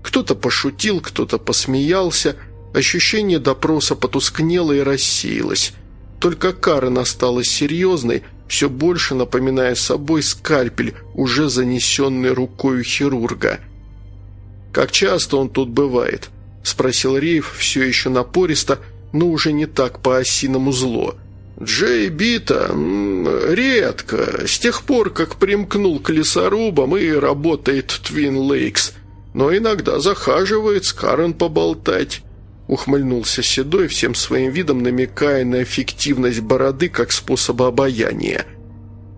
[SPEAKER 1] Кто-то пошутил, кто-то посмеялся, ощущение допроса потускнело и рассеялось. Только Карен осталась серьезной, все больше напоминая собой скальпель, уже занесенный рукой хирурга. «Как часто он тут бывает?» – спросил Рейв все еще напористо, но уже не так по-осиному зло. «Джей Бита редко, с тех пор, как примкнул к лесорубам и работает в Твин Лейкс, но иногда захаживает с Карен поболтать». Ухмыльнулся Седой, всем своим видом намекая на эффективность бороды как способа обаяния.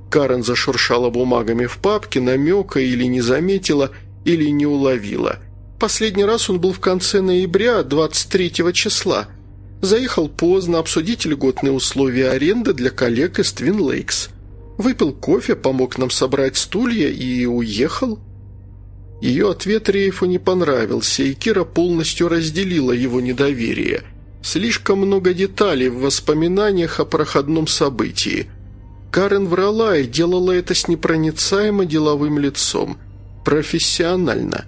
[SPEAKER 1] Карен зашуршала бумагами в папке, намека или не заметила, или не уловила. Последний раз он был в конце ноября, 23 числа. Заехал поздно обсудить льготные условия аренды для коллег из Твин Лейкс. Выпил кофе, помог нам собрать стулья и уехал. Ее ответ Рейфу не понравился, и Кира полностью разделила его недоверие. Слишком много деталей в воспоминаниях о проходном событии. Карен врала и делала это с непроницаемо деловым лицом. Профессионально.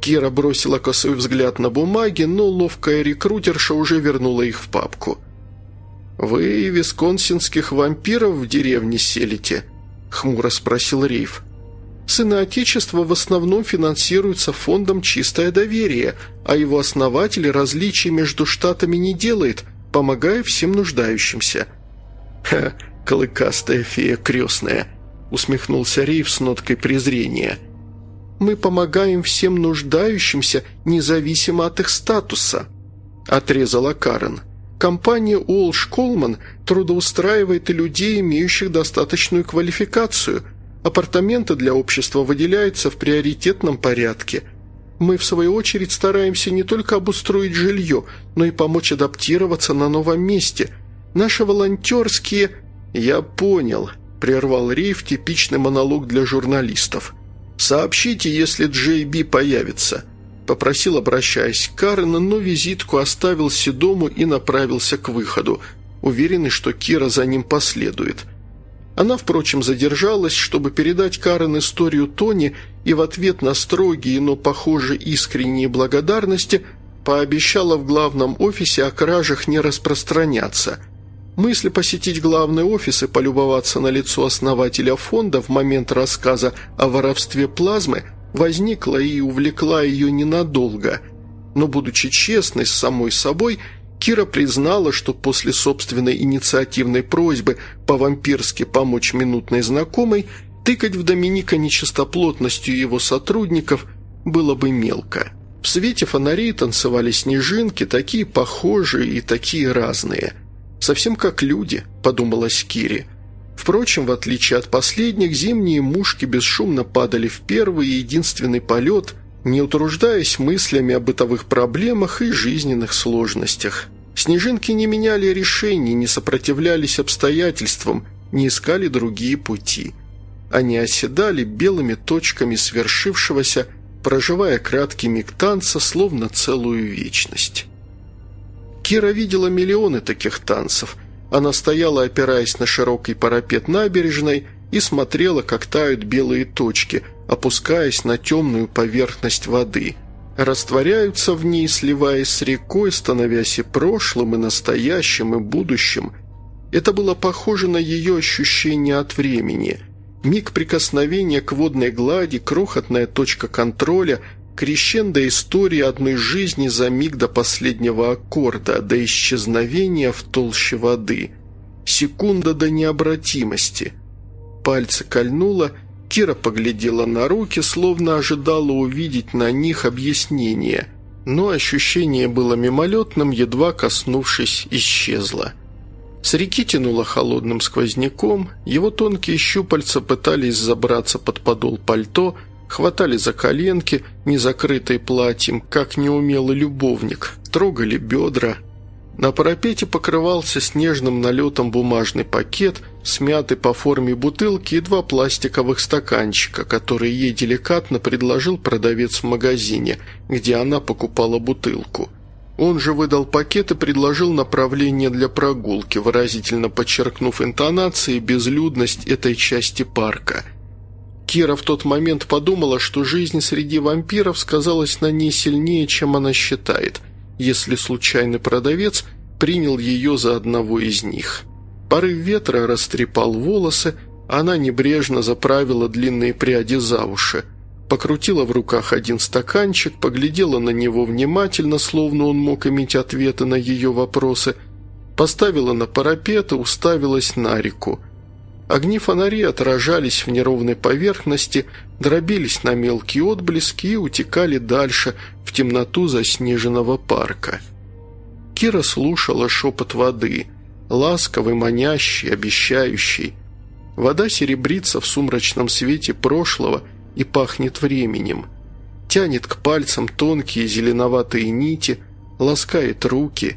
[SPEAKER 1] Кира бросила косой взгляд на бумаги, но ловкая рекрутерша уже вернула их в папку. «Вы висконсинских вампиров в деревне селите?» – хмуро спросил Рейв. «Сыны Отечества в основном финансируются фондом «Чистое доверие», а его основатель различий между штатами не делает, помогая всем нуждающимся». «Ха, клыкастая фея крестная», – усмехнулся Рейв с ноткой презрения. «Мы помогаем всем нуждающимся, независимо от их статуса», – отрезала Карен. Компания Уолш Колман трудоустраивает и людей, имеющих достаточную квалификацию. Апартаменты для общества выделяются в приоритетном порядке. Мы, в свою очередь, стараемся не только обустроить жилье, но и помочь адаптироваться на новом месте. Наши волонтерские... «Я понял», – прервал Рейв типичный монолог для журналистов. «Сообщите, если Джей Би появится попросил, обращаясь к Карен, но визитку оставил Седому и направился к выходу, уверенный, что Кира за ним последует. Она, впрочем, задержалась, чтобы передать Карен историю Тони и в ответ на строгие, но, похоже, искренние благодарности пообещала в главном офисе о кражах не распространяться. Мысль посетить главный офис и полюбоваться на лицо основателя фонда в момент рассказа о воровстве плазмы – возникла и увлекла ее ненадолго. Но, будучи честной с самой собой, Кира признала, что после собственной инициативной просьбы по-вампирски помочь минутной знакомой, тыкать в Доминика нечистоплотностью его сотрудников было бы мелко. В свете фонарей танцевали снежинки, такие похожие и такие разные. «Совсем как люди», – подумалась Кире – Впрочем, в отличие от последних, зимние мушки бесшумно падали в первый и единственный полет, не утруждаясь мыслями о бытовых проблемах и жизненных сложностях. Снежинки не меняли решений, не сопротивлялись обстоятельствам, не искали другие пути. Они оседали белыми точками свершившегося, проживая краткий миг танца, словно целую вечность. Кира видела миллионы таких танцев – она стояла, опираясь на широкий парапет набережной, и смотрела, как тают белые точки, опускаясь на темную поверхность воды. Растворяются в ней, сливаясь с рекой, становясь и прошлым, и настоящим, и будущим. Это было похоже на ее ощущение от времени. Миг прикосновения к водной глади, крохотная точка контроля – Крещендо истории одной жизни за миг до последнего аккорда, до исчезновения в толще воды. Секунда до необратимости. Пальцы кольнуло, Кира поглядела на руки, словно ожидала увидеть на них объяснение, но ощущение было мимолетным, едва коснувшись, исчезло. С реки тянуло холодным сквозняком, его тонкие щупальца пытались забраться под подол пальто – хватали за коленки, не закрытые платьем, как неумелый любовник, трогали бедра. На парапете покрывался снежным налетом бумажный пакет, смятый по форме бутылки и два пластиковых стаканчика, которые ей деликатно предложил продавец в магазине, где она покупала бутылку. Он же выдал пакет и предложил направление для прогулки, выразительно подчеркнув интонацией безлюдность этой части парка – Кира в тот момент подумала, что жизнь среди вампиров сказалась на ней сильнее, чем она считает, если случайный продавец принял ее за одного из них. Порыв ветра растрепал волосы, она небрежно заправила длинные пряди за уши. Покрутила в руках один стаканчик, поглядела на него внимательно, словно он мог иметь ответы на ее вопросы, поставила на парапет и уставилась на реку – Огни фонарей отражались в неровной поверхности, дробились на мелкие отблески и утекали дальше, в темноту заснеженного парка. Кира слушала шепот воды, ласковый, манящий, обещающий. Вода серебрится в сумрачном свете прошлого и пахнет временем. Тянет к пальцам тонкие зеленоватые нити, ласкает руки.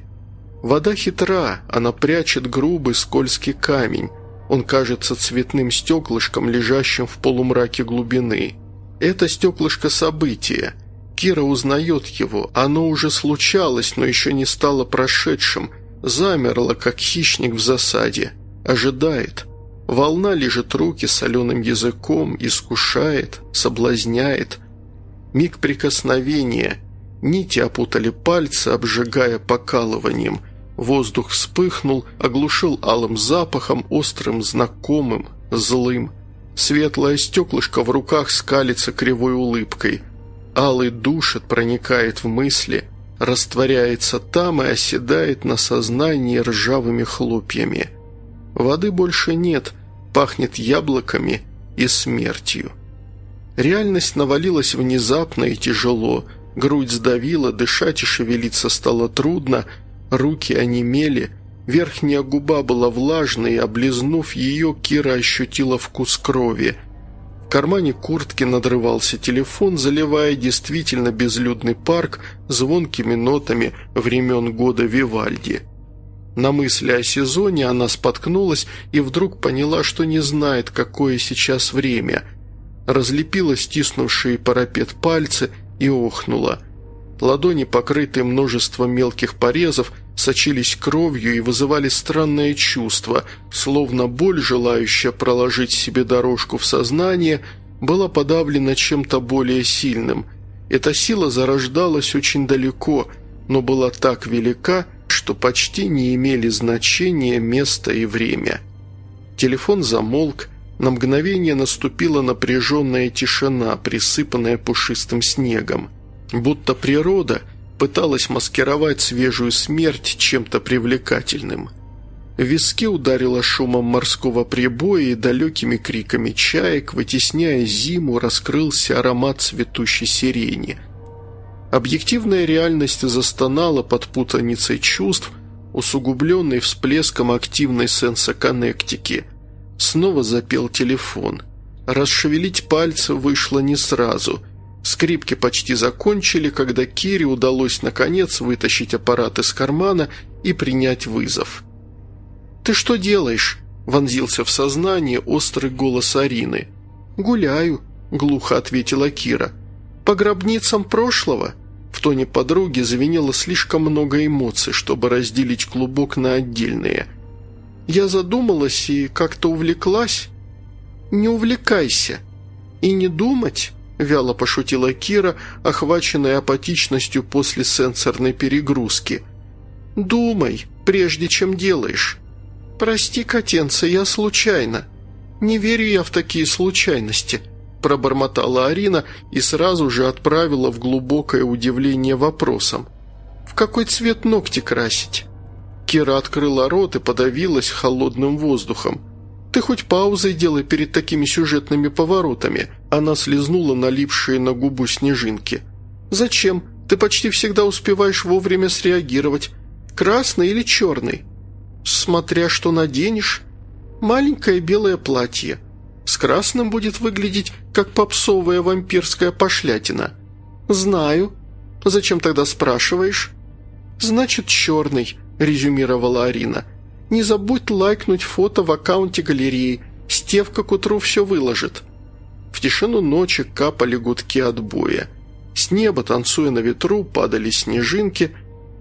[SPEAKER 1] Вода хитра, она прячет грубый скользкий камень, он кажется цветным стеклышком, лежащим в полумраке глубины. Это стеклышко события. Кира узнает его. Оно уже случалось, но еще не стало прошедшим. Замерло, как хищник в засаде. Ожидает. Волна лежит руки соленым языком, искушает, соблазняет. Миг прикосновения. Нити опутали пальцы, обжигая покалыванием. Воздух вспыхнул, оглушил алым запахом, острым, знакомым, злым. Светлое стеклышко в руках скалится кривой улыбкой. Алый душит, проникает в мысли, растворяется там и оседает на сознании ржавыми хлопьями. Воды больше нет, пахнет яблоками и смертью. Реальность навалилась внезапно и тяжело, грудь сдавила, дышать и шевелиться стало трудно, руки онемели, верхняя губа была влажной, облизнув ее, Кира ощутила вкус крови. Кармане куртки надрывался телефон, заливая действительно безлюдный парк звонкими нотами времен года Вивальди. На мысли о сезоне она споткнулась и вдруг поняла, что не знает, какое сейчас время. Разлепила стиснувшие парапет пальцы и охнула. Ладони, покрытые множеством мелких порезов, сочились кровью и вызывали странное чувство, словно боль, желающая проложить себе дорожку в сознание, была подавлена чем-то более сильным. Эта сила зарождалась очень далеко, но была так велика, что почти не имели значения место и время. Телефон замолк, на мгновение наступила напряженная тишина, присыпанная пушистым снегом. Будто природа пыталась маскировать свежую смерть чем-то привлекательным. Виски ударило шумом морского прибоя и далекими криками чаек, вытесняя зиму, раскрылся аромат цветущей сирени – Объективная реальность застонала под путаницей чувств, усугубленной всплеском активной сенсоконнектики. Снова запел телефон. Расшевелить пальцы вышло не сразу. Скрипки почти закончили, когда Кире удалось наконец вытащить аппарат из кармана и принять вызов. «Ты что делаешь?» – вонзился в сознание острый голос Арины. «Гуляю», – глухо ответила Кира. «По гробницам прошлого?» В тоне подруги звенело слишком много эмоций, чтобы разделить клубок на отдельные. Я задумалась и как-то увлеклась. «Не увлекайся. И не думать», – вяло пошутила Кира, охваченная апатичностью после сенсорной перегрузки. «Думай, прежде чем делаешь». «Прости, котенца, я случайно. Не верю я в такие случайности», пробормотала Арина и сразу же отправила в глубокое удивление вопросом. «В какой цвет ногти красить?» Кира открыла рот и подавилась холодным воздухом. «Ты хоть паузой делай перед такими сюжетными поворотами», она слезнула налипшие на губу снежинки. «Зачем? Ты почти всегда успеваешь вовремя среагировать. Красный или черный?» «Смотря что наденешь. Маленькое белое платье. С красным будет выглядеть, как попсовая вампирская пошлятина. Знаю. Зачем тогда спрашиваешь? Значит, черный, резюмировала Арина. Не забудь лайкнуть фото в аккаунте галереи. Стевка к утру все выложит. В тишину ночи капали гудки отбоя. С неба, танцуя на ветру, падали снежинки,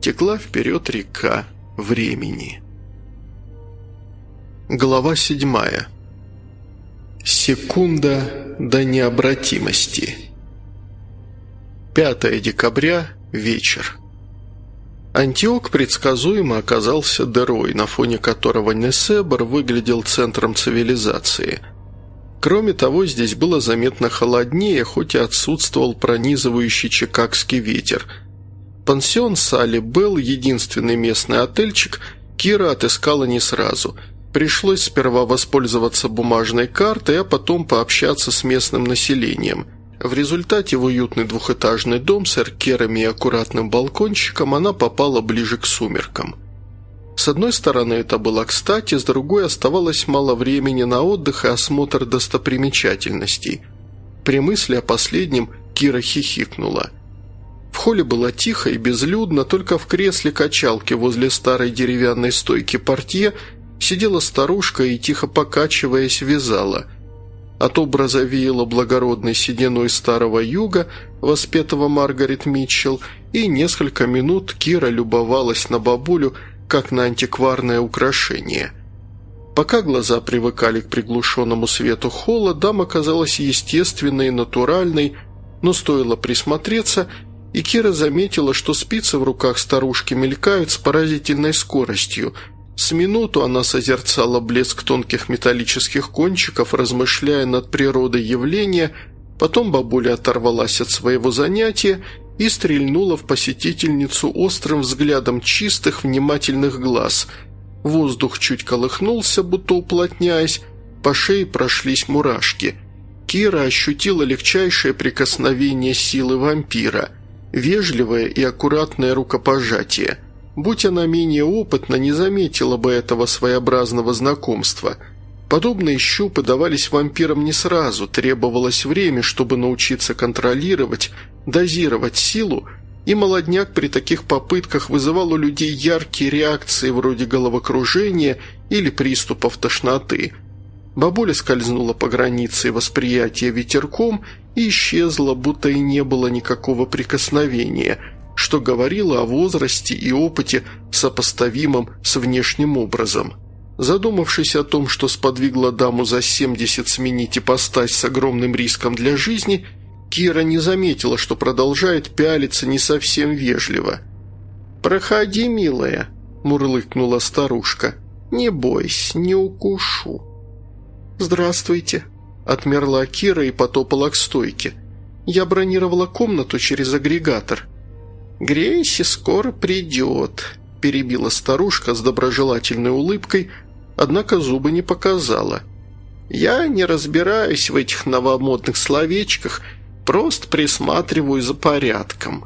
[SPEAKER 1] текла вперед река времени. Глава седьмая. Секунда до необратимости. 5 декабря, вечер. Антиок предсказуемо оказался дырой, на фоне которого Несебр выглядел центром цивилизации. Кроме того, здесь было заметно холоднее, хоть и отсутствовал пронизывающий чикагский ветер. Пансион Салли Белл, единственный местный отельчик, Кира отыскала не сразу – Пришлось сперва воспользоваться бумажной картой, а потом пообщаться с местным населением. В результате в уютный двухэтажный дом с эркерами и аккуратным балкончиком она попала ближе к сумеркам. С одной стороны это было кстати, с другой оставалось мало времени на отдых и осмотр достопримечательностей. При мысли о последнем Кира хихикнула. В холле было тихо и безлюдно, только в кресле качалки возле старой деревянной стойки портье сидела старушка и, тихо покачиваясь, вязала. От образа веяло благородной сединой старого юга, воспетого Маргарет Митчелл, и несколько минут Кира любовалась на бабулю, как на антикварное украшение. Пока глаза привыкали к приглушенному свету холла, дама казалась естественной и натуральной, но стоило присмотреться, и Кира заметила, что спицы в руках старушки мелькают с поразительной скоростью. С минуту она созерцала блеск тонких металлических кончиков, размышляя над природой явления, потом бабуля оторвалась от своего занятия и стрельнула в посетительницу острым взглядом чистых, внимательных глаз. Воздух чуть колыхнулся, будто уплотняясь, по шее прошлись мурашки. Кира ощутила легчайшее прикосновение силы вампира – Вежливое и аккуратное рукопожатие. Будь она менее опытна, не заметила бы этого своеобразного знакомства. Подобные щупы давались вампирам не сразу, требовалось время, чтобы научиться контролировать, дозировать силу, и молодняк при таких попытках вызывал у людей яркие реакции вроде головокружения или приступов тошноты. Бабуля скользнула по границе восприятия ветерком и исчезла, будто и не было никакого прикосновения, что говорило о возрасте и опыте, сопоставимом с внешним образом. Задумавшись о том, что сподвигло даму за 70 сменить ипостась с огромным риском для жизни, Кира не заметила, что продолжает пялиться не совсем вежливо. «Проходи, милая», – мурлыкнула старушка. «Не бойся, не укушу». «Здравствуйте», Отмерла Кира и потопала к стойке. Я бронировала комнату через агрегатор. «Грейси скоро придет», – перебила старушка с доброжелательной улыбкой, однако зубы не показала. «Я не разбираюсь в этих новомодных словечках, просто присматриваю за порядком».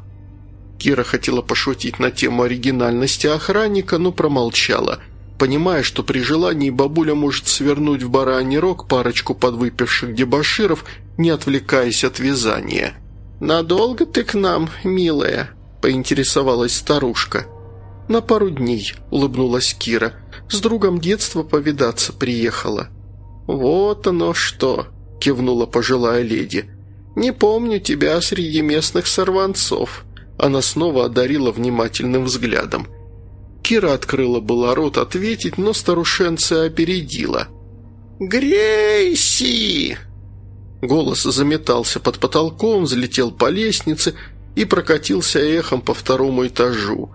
[SPEAKER 1] Кира хотела пошутить на тему оригинальности охранника, но промолчала – понимая, что при желании бабуля может свернуть в бараний рог парочку подвыпивших дебоширов, не отвлекаясь от вязания. «Надолго ты к нам, милая?» – поинтересовалась старушка. «На пару дней», – улыбнулась Кира. «С другом детства повидаться приехала». «Вот оно что!» – кивнула пожилая леди. «Не помню тебя среди местных сорванцов». Она снова одарила внимательным взглядом – Кира открыла было рот ответить, но старушенция опередила. «Грейси!» Голос заметался под потолком, взлетел по лестнице и прокатился эхом по второму этажу.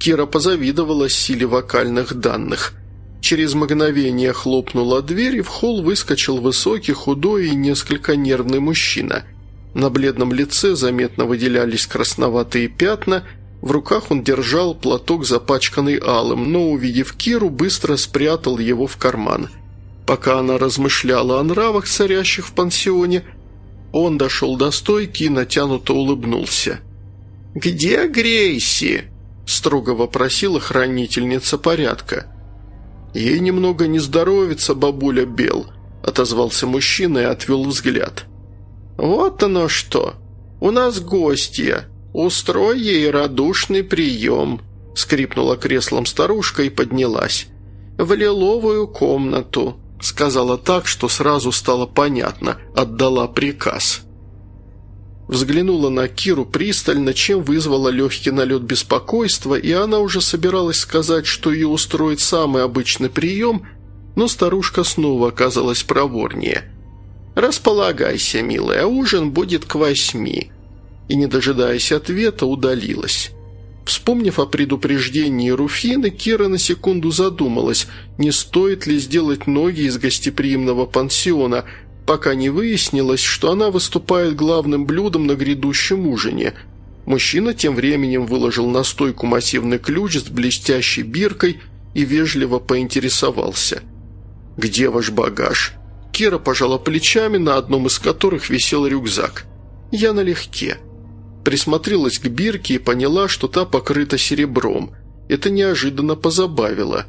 [SPEAKER 1] Кира позавидовала силе вокальных данных. Через мгновение хлопнула дверь, и в холл выскочил высокий, худой и несколько нервный мужчина. На бледном лице заметно выделялись красноватые пятна – в руках он держал платок, запачканный алым, но, увидев Киру, быстро спрятал его в карман. Пока она размышляла о нравах, царящих в пансионе, он дошел до стойки и натянуто улыбнулся. «Где Грейси?» – строго вопросила хранительница порядка. «Ей немного не здоровится, бабуля Бел», – отозвался мужчина и отвел взгляд. «Вот оно что! У нас гостья!» «Устрой ей радушный прием», – скрипнула креслом старушка и поднялась. «В лиловую комнату», – сказала так, что сразу стало понятно, отдала приказ. Взглянула на Киру пристально, чем вызвала легкий налет беспокойства, и она уже собиралась сказать, что ее устроит самый обычный прием, но старушка снова оказалась проворнее. «Располагайся, милая, ужин будет к восьми», и, не дожидаясь ответа, удалилась. Вспомнив о предупреждении Руфины, Кира на секунду задумалась, не стоит ли сделать ноги из гостеприимного пансиона, пока не выяснилось, что она выступает главным блюдом на грядущем ужине. Мужчина тем временем выложил на стойку массивный ключ с блестящей биркой и вежливо поинтересовался. «Где ваш багаж?» Кира пожала плечами, на одном из которых висел рюкзак. «Я налегке». Присмотрелась к бирке и поняла, что та покрыта серебром. Это неожиданно позабавило.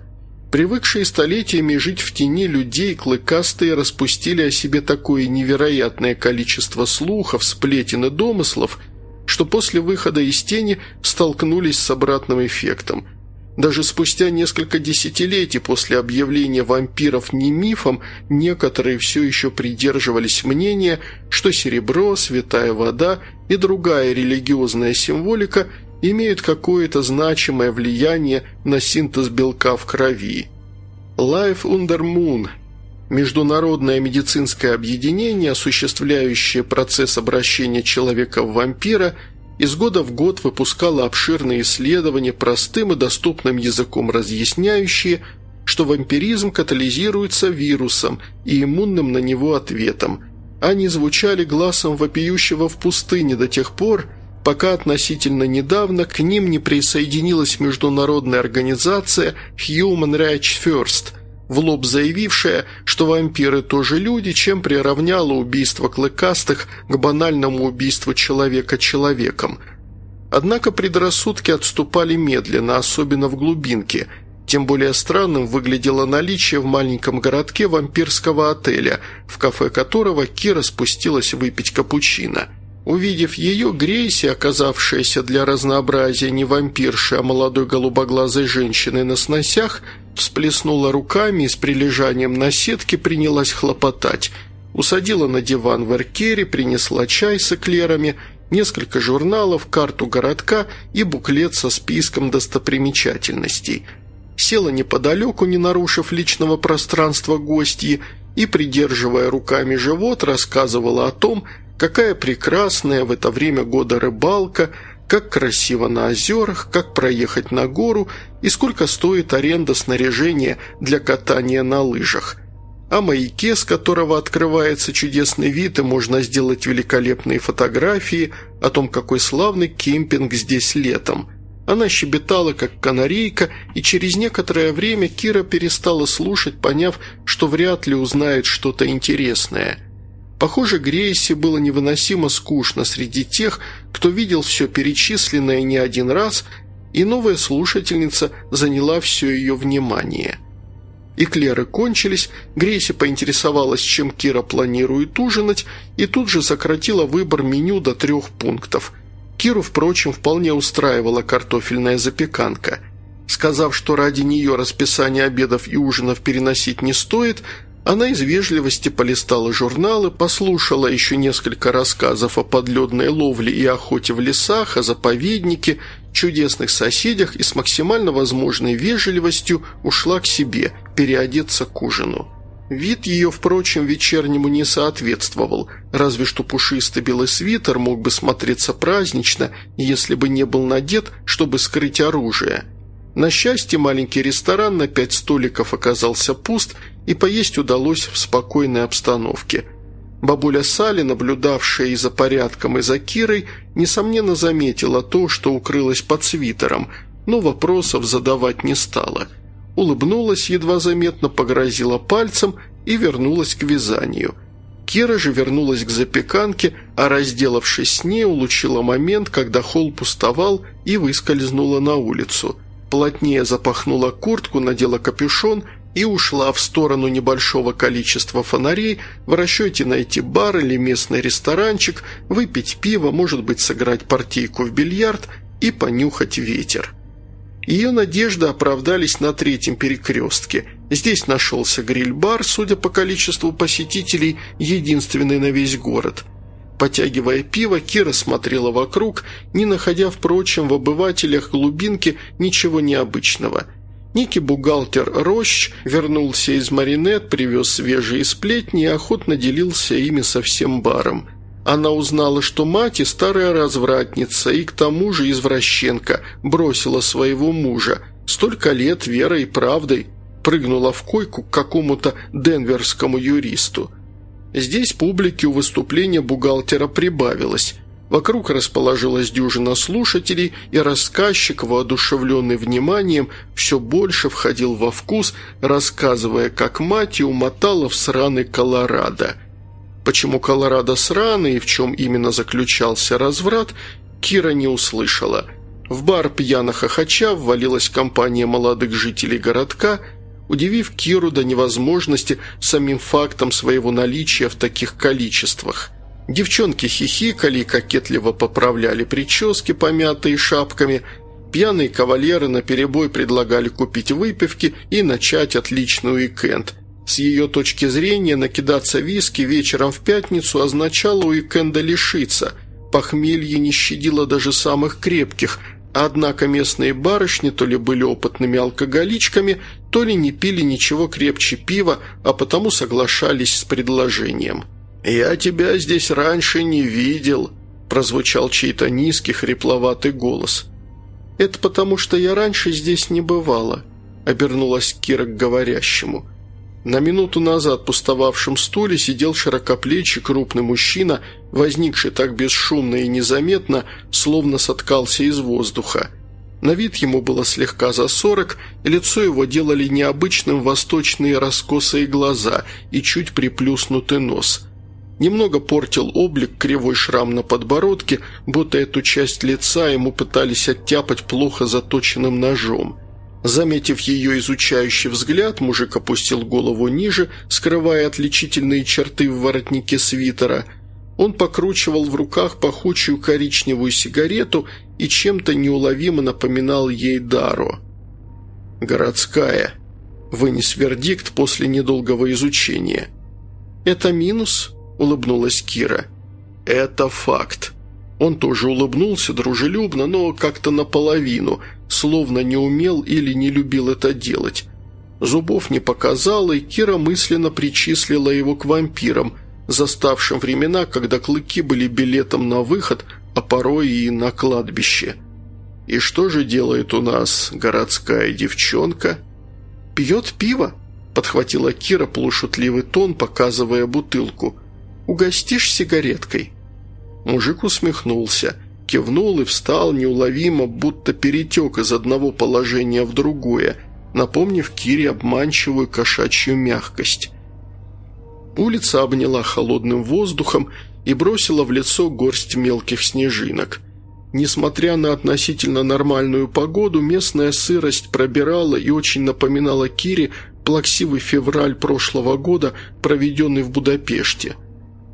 [SPEAKER 1] Привыкшие столетиями жить в тени людей, клыкастые распустили о себе такое невероятное количество слухов, сплетен и домыслов, что после выхода из тени столкнулись с обратным эффектом. Даже спустя несколько десятилетий после объявления вампиров не мифом, некоторые все еще придерживались мнения, что серебро, святая вода и другая религиозная символика имеют какое-то значимое влияние на синтез белка в крови. Life Under Moon – международное медицинское объединение, осуществляющее процесс обращения человека в вампира – из года в год выпускала обширные исследования, простым и доступным языком разъясняющие, что вампиризм катализируется вирусом и иммунным на него ответом. Они звучали глазом вопиющего в пустыне до тех пор, пока относительно недавно к ним не присоединилась международная организация Human Rights First – в лоб заявившая, что вампиры тоже люди, чем приравняла убийство клыкастых к банальному убийству человека человеком. Однако предрассудки отступали медленно, особенно в глубинке. Тем более странным выглядело наличие в маленьком городке вампирского отеля, в кафе которого Кира спустилась выпить капучино – Увидев ее, Грейси, оказавшаяся для разнообразия не вампиршей, а молодой голубоглазой женщиной на сносях, всплеснула руками и с прилежанием на сетке принялась хлопотать. Усадила на диван в эркере, принесла чай с эклерами, несколько журналов, карту городка и буклет со списком достопримечательностей. Села неподалеку, не нарушив личного пространства гостьи, и, придерживая руками живот, рассказывала о том, Какая прекрасная в это время года рыбалка, как красиво на озерах, как проехать на гору и сколько стоит аренда снаряжения для катания на лыжах. О маяке, с которого открывается чудесный вид и можно сделать великолепные фотографии, о том, какой славный кемпинг здесь летом. Она щебетала, как канарейка, и через некоторое время Кира перестала слушать, поняв, что вряд ли узнает что-то интересное – Похоже, Грейси было невыносимо скучно среди тех, кто видел все перечисленное не один раз, и новая слушательница заняла все ее внимание. Эклеры кончились, Грейси поинтересовалась, чем Кира планирует ужинать, и тут же сократила выбор меню до трех пунктов. Киру, впрочем, вполне устраивала картофельная запеканка. Сказав, что ради нее расписание обедов и ужинов переносить не стоит – она из вежливости полистала журналы, послушала еще несколько рассказов о подледной ловле и охоте в лесах, о заповеднике, чудесных соседях и с максимально возможной вежливостью ушла к себе переодеться к ужину. Вид ее, впрочем, вечернему не соответствовал, разве что пушистый белый свитер мог бы смотреться празднично, если бы не был надет, чтобы скрыть оружие – на счастье, маленький ресторан на пять столиков оказался пуст, и поесть удалось в спокойной обстановке. Бабуля Сали, наблюдавшая и за порядком, и за Кирой, несомненно заметила то, что укрылось под свитером, но вопросов задавать не стала. Улыбнулась, едва заметно погрозила пальцем и вернулась к вязанию. Кира же вернулась к запеканке, а разделавшись с ней, улучила момент, когда холл пустовал и выскользнула на улицу – плотнее запахнула куртку, надела капюшон и ушла в сторону небольшого количества фонарей в расчете найти бар или местный ресторанчик, выпить пиво, может быть, сыграть партийку в бильярд и понюхать ветер. Ее надежды оправдались на третьем перекрестке. Здесь нашелся гриль-бар, судя по количеству посетителей, единственный на весь город – Потягивая пиво, Кира смотрела вокруг, не находя, впрочем, в обывателях глубинки ничего необычного. Некий бухгалтер Рощ вернулся из Маринет, привез свежие сплетни и охотно делился ими со всем баром. Она узнала, что мать и старая развратница, и к тому же извращенка, бросила своего мужа. Столько лет верой и правдой прыгнула в койку к какому-то денверскому юристу – Здесь публики у выступления бухгалтера прибавилось. Вокруг расположилась дюжина слушателей, и рассказчик, воодушевленный вниманием, все больше входил во вкус, рассказывая, как мать и умотала в сраный Колорадо. Почему Колорадо сраный и в чем именно заключался разврат, Кира не услышала. В бар пьяно хохоча ввалилась компания молодых жителей городка – удивив Киру до невозможности самим фактом своего наличия в таких количествах. Девчонки хихикали и кокетливо поправляли прически, помятые шапками. Пьяные кавалеры наперебой предлагали купить выпивки и начать отличный уикенд. С ее точки зрения накидаться виски вечером в пятницу означало уикенда лишиться. Похмелье не щадило даже самых крепких, однако местные барышни то ли были опытными алкоголичками, то ли не пили ничего крепче пива, а потому соглашались с предложением. «Я тебя здесь раньше не видел», – прозвучал чей-то низкий хрипловатый голос. «Это потому, что я раньше здесь не бывала», – обернулась Кира к говорящему. На минуту назад пустовавшем стуле сидел широкоплечий крупный мужчина, возникший так бесшумно и незаметно, словно соткался из воздуха. На вид ему было слегка за сорок, лицо его делали необычным восточные раскосые глаза и чуть приплюснутый нос – Немного портил облик кривой шрам на подбородке, будто эту часть лица ему пытались оттяпать плохо заточенным ножом. Заметив ее изучающий взгляд, мужик опустил голову ниже, скрывая отличительные черты в воротнике свитера. Он покручивал в руках пахучую коричневую сигарету и чем-то неуловимо напоминал ей Даро. «Городская», – вынес вердикт после недолгого изучения. «Это минус?» Улыбнулась Кира. «Это факт». Он тоже улыбнулся дружелюбно, но как-то наполовину, словно не умел или не любил это делать. Зубов не показал, и Кира мысленно причислила его к вампирам, заставшим времена, когда клыки были билетом на выход, а порой и на кладбище. «И что же делает у нас городская девчонка?» «Пьет пиво», – подхватила Кира полушутливый тон, показывая бутылку. Угостишь сигареткой?» Мужик усмехнулся, кивнул и встал неуловимо, будто перетек из одного положения в другое, напомнив Кире обманчивую кошачью мягкость. Улица обняла холодным воздухом и бросила в лицо горсть мелких снежинок. Несмотря на относительно нормальную погоду, местная сырость пробирала и очень напоминала Кире плаксивый февраль прошлого года, проведенный в Будапеште –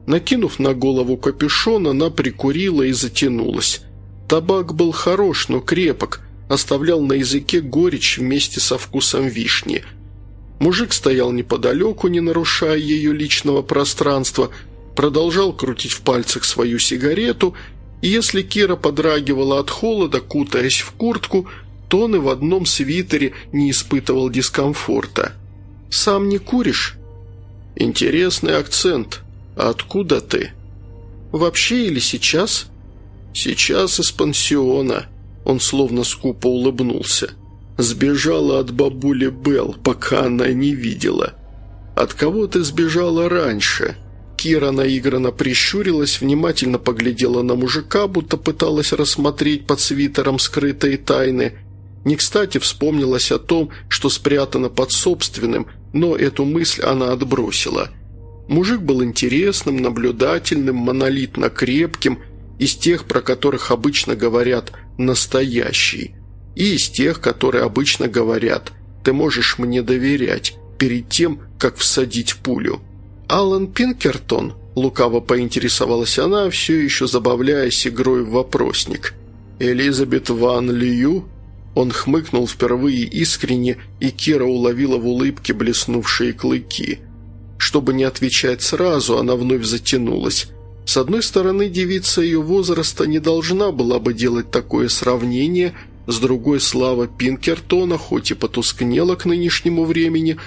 [SPEAKER 1] Накинув на голову капюшон, она прикурила и затянулась. Табак был хорош, но крепок, оставлял на языке горечь вместе со вкусом вишни. Мужик стоял неподалеку, не нарушая ее личного пространства, продолжал крутить в пальцах свою сигарету, и если Кира подрагивала от холода, кутаясь в куртку, то он и в одном свитере не испытывал дискомфорта. «Сам не куришь?» «Интересный акцент», «Откуда ты?» «Вообще или сейчас?» «Сейчас из пансиона». Он словно скупо улыбнулся. «Сбежала от бабули Белл, пока она не видела». «От кого ты сбежала раньше?» Кира наигранно прищурилась, внимательно поглядела на мужика, будто пыталась рассмотреть под свитером скрытые тайны. Не кстати вспомнилась о том, что спрятано под собственным, но эту мысль она отбросила – Мужик был интересным, наблюдательным, монолитно крепким, из тех, про которых обычно говорят «настоящий», и из тех, которые обычно говорят «ты можешь мне доверять» перед тем, как всадить пулю. «Алан Пинкертон?» – лукаво поинтересовалась она, все еще забавляясь игрой в вопросник. «Элизабет Ван Лью?» Он хмыкнул впервые искренне, и Кира уловила в улыбке блеснувшие клыки – чтобы не отвечать сразу, она вновь затянулась. С одной стороны, девица ее возраста не должна была бы делать такое сравнение, с другой, слава Пинкертона, хоть и потускнела к нынешнему времени,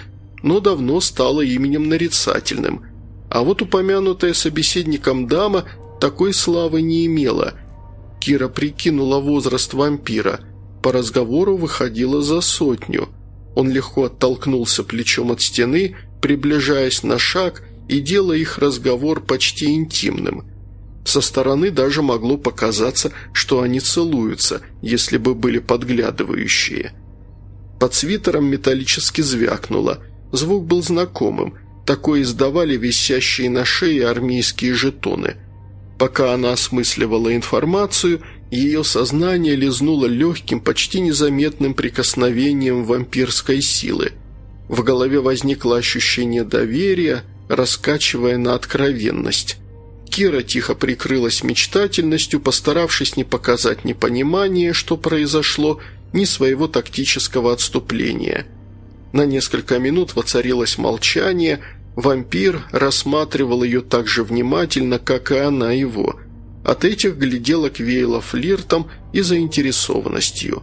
[SPEAKER 1] но давно стала именем нарицательным. А вот упомянутая собеседником дама такой славы не имела. Кира прикинула возраст вампира. По разговору выходила за сотню. Он легко оттолкнулся плечом от стены приближаясь на шаг и делая их разговор почти интимным. Со стороны даже могло показаться, что они целуются, если бы были подглядывающие. Под свитером металлически звякнуло. Звук был знакомым. Такое издавали висящие на шее армейские жетоны. Пока она осмысливала информацию, ее сознание лизнуло легким, почти незаметным прикосновением вампирской силы – в голове возникло ощущение доверия, раскачивая на откровенность. Кира тихо прикрылась мечтательностью, постаравшись не показать ни понимания, что произошло, ни своего тактического отступления. На несколько минут воцарилось молчание, вампир рассматривал ее так же внимательно, как и она его. От этих гляделок веяло флиртом и заинтересованностью.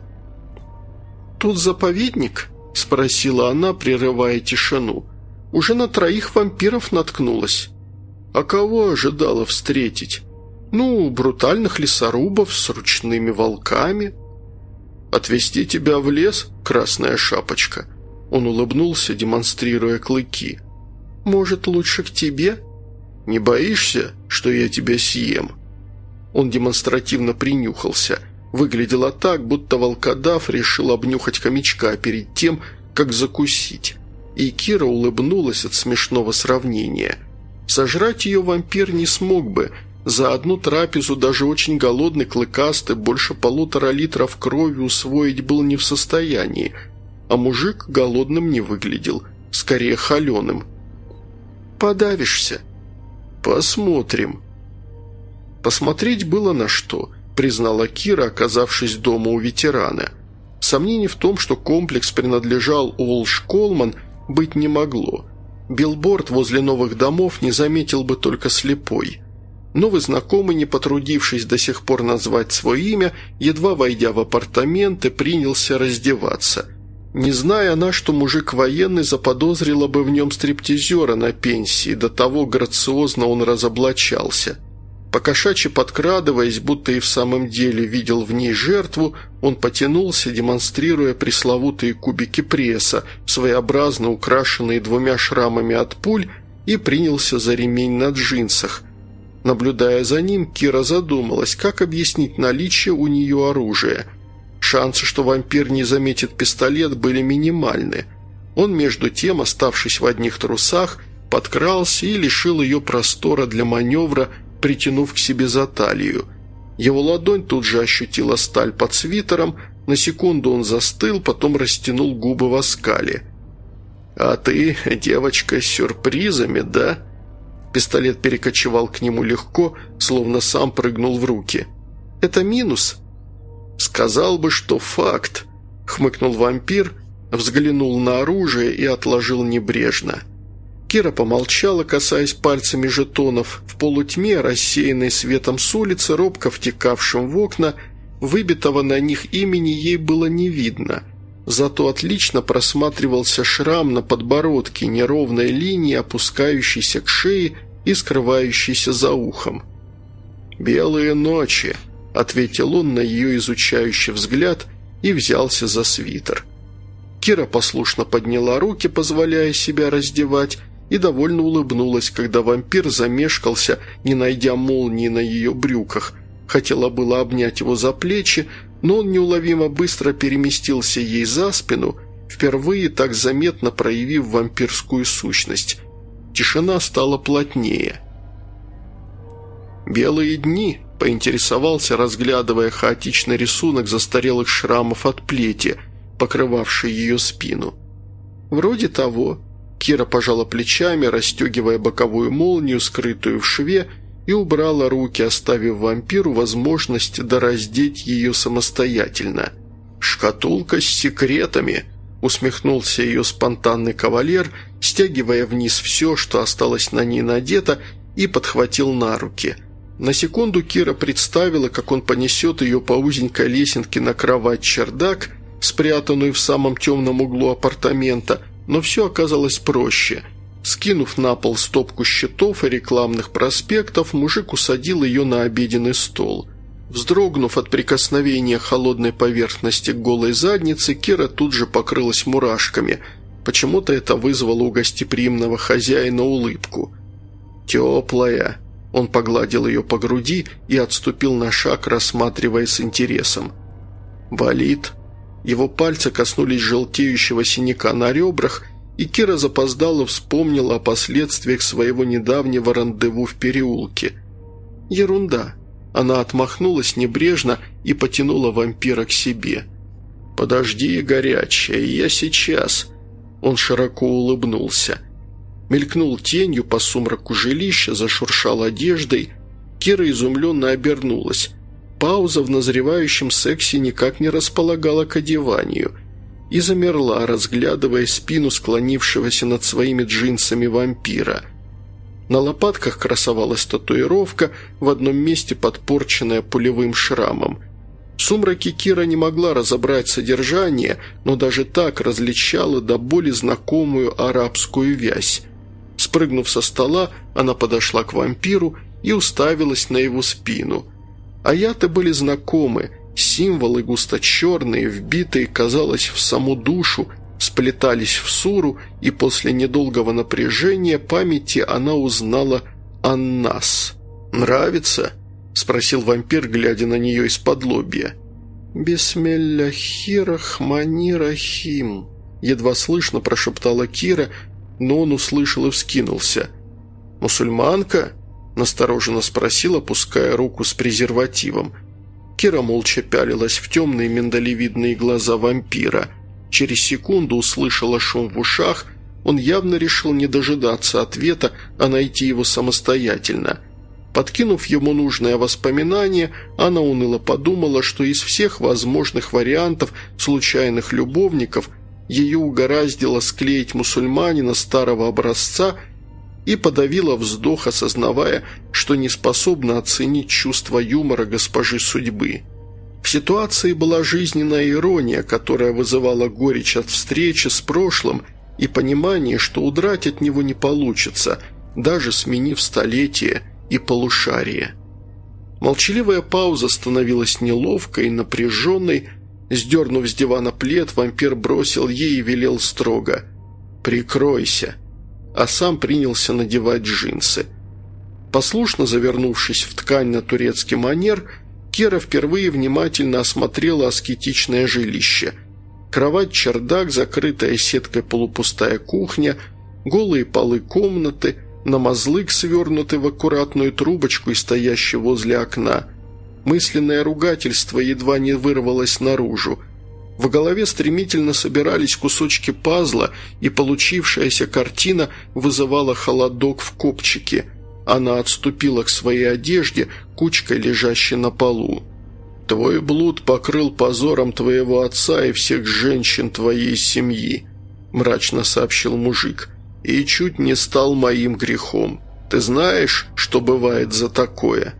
[SPEAKER 1] «Тут заповедник?» – спросила она, прерывая тишину. «Уже на троих вампиров наткнулась». А кого ожидала встретить? Ну, брутальных лесорубов с ручными волками. Отвезти тебя в лес, красная шапочка. Он улыбнулся, демонстрируя клыки. Может, лучше к тебе? Не боишься, что я тебя съем? Он демонстративно принюхался. Выглядело так, будто волкодав решил обнюхать хомячка перед тем, как закусить. И Кира улыбнулась от смешного сравнения – Сожрать ее вампир не смог бы. За одну трапезу даже очень голодный клыкастый больше полутора литров крови усвоить был не в состоянии, а мужик голодным не выглядел, скорее холеным. «Подавишься?» «Посмотрим». Посмотреть было на что, признала Кира, оказавшись дома у ветерана. Сомнений в том, что комплекс принадлежал Олш Колман, быть не могло – Билборд возле новых домов не заметил бы только слепой. Новый знакомый, не потрудившись до сих пор назвать свое имя, едва войдя в апартаменты, принялся раздеваться. Не зная она, что мужик военный заподозрила бы в нем стриптизера на пенсии, до того грациозно он разоблачался – по-кошачьи подкрадываясь, будто и в самом деле видел в ней жертву, он потянулся, демонстрируя пресловутые кубики пресса, своеобразно украшенные двумя шрамами от пуль, и принялся за ремень на джинсах. Наблюдая за ним, Кира задумалась, как объяснить наличие у нее оружия. Шансы, что вампир не заметит пистолет, были минимальны. Он, между тем, оставшись в одних трусах, подкрался и лишил ее простора для маневра – притянув к себе за талию. Его ладонь тут же ощутила сталь под свитером, на секунду он застыл, потом растянул губы в оскале. «А ты, девочка, с сюрпризами, да?» Пистолет перекочевал к нему легко, словно сам прыгнул в руки. «Это минус?» «Сказал бы, что факт», — хмыкнул вампир, взглянул на оружие и отложил небрежно. Кира помолчала, касаясь пальцами жетонов. В полутьме, рассеянной светом с улицы, робко втекавшим в окна, выбитого на них имени ей было не видно. Зато отлично просматривался шрам на подбородке, неровной линии, опускающейся к шее и скрывающейся за ухом. «Белые ночи», — ответил он на ее изучающий взгляд и взялся за свитер. Кира послушно подняла руки, позволяя себя раздевать, и довольно улыбнулась, когда вампир замешкался, не найдя молнии на ее брюках. Хотела было обнять его за плечи, но он неуловимо быстро переместился ей за спину, впервые так заметно проявив вампирскую сущность. Тишина стала плотнее. «Белые дни», – поинтересовался, разглядывая хаотичный рисунок застарелых шрамов от плети, покрывавший ее спину. «Вроде того», Кира пожала плечами, расстегивая боковую молнию, скрытую в шве, и убрала руки, оставив вампиру возможность дораздеть ее самостоятельно. «Шкатулка с секретами!» – усмехнулся ее спонтанный кавалер, стягивая вниз все, что осталось на ней надето, и подхватил на руки. На секунду Кира представила, как он понесет ее по узенькой лесенке на кровать-чердак, спрятанную в самом темном углу апартамента – но все оказалось проще. Скинув на пол стопку счетов и рекламных проспектов, мужик усадил ее на обеденный стол. Вздрогнув от прикосновения холодной поверхности к голой заднице, Кира тут же покрылась мурашками. Почему-то это вызвало у гостеприимного хозяина улыбку. «Теплая», он погладил ее по груди и отступил на шаг, рассматривая с интересом. «Болит?» Его пальцы коснулись желтеющего синяка на ребрах, и Кира запоздала вспомнила о последствиях своего недавнего рандеву в переулке. «Ерунда». Она отмахнулась небрежно и потянула вампира к себе. «Подожди, горячая, я сейчас». Он широко улыбнулся. Мелькнул тенью по сумраку жилища, зашуршал одеждой – Кира изумленно обернулась. Пауза в назревающем сексе никак не располагала к одеванию и замерла, разглядывая спину склонившегося над своими джинсами вампира. На лопатках красовалась татуировка, в одном месте подпорченная пулевым шрамом. В сумраке Кира не могла разобрать содержание, но даже так различала до боли знакомую арабскую вязь. Спрыгнув со стола, она подошла к вампиру и уставилась на его спину – Аяты были знакомы, символы густо-черные, вбитые, казалось, в саму душу, сплетались в суру, и после недолгого напряжения памяти она узнала Аннас. «Нравится?» – спросил вампир, глядя на нее из-под лобья. «Бисмелляхирахманирахим», – едва слышно прошептала Кира, но он услышал и вскинулся. «Мусульманка?» Настороженно спросил, опуская руку с презервативом. Кира молча пялилась в темные миндалевидные глаза вампира. Через секунду услышала шум в ушах, он явно решил не дожидаться ответа, а найти его самостоятельно. Подкинув ему нужное воспоминание, она уныло подумала, что из всех возможных вариантов случайных любовников ее угораздило склеить мусульманина старого образца – и подавила вздох, осознавая, что не способна оценить чувство юмора госпожи судьбы. В ситуации была жизненная ирония, которая вызывала горечь от встречи с прошлым и понимание, что удрать от него не получится, даже сменив столетие и полушарие. Молчаливая пауза становилась неловкой и напряженной. Сдернув с дивана плед, вампир бросил ей и велел строго «Прикройся» а сам принялся надевать джинсы. Послушно завернувшись в ткань на турецкий манер, Кера впервые внимательно осмотрела аскетичное жилище. Кровать-чердак, закрытая сеткой полупустая кухня, голые полы комнаты, намазлык, свернутый в аккуратную трубочку и стоящий возле окна. Мысленное ругательство едва не вырвалось наружу. В голове стремительно собирались кусочки пазла, и получившаяся картина вызывала холодок в копчике. Она отступила к своей одежде, кучкой лежащей на полу. «Твой блуд покрыл позором твоего отца и всех женщин твоей семьи», – мрачно сообщил мужик, – «и чуть не стал моим грехом. Ты знаешь, что бывает за такое?»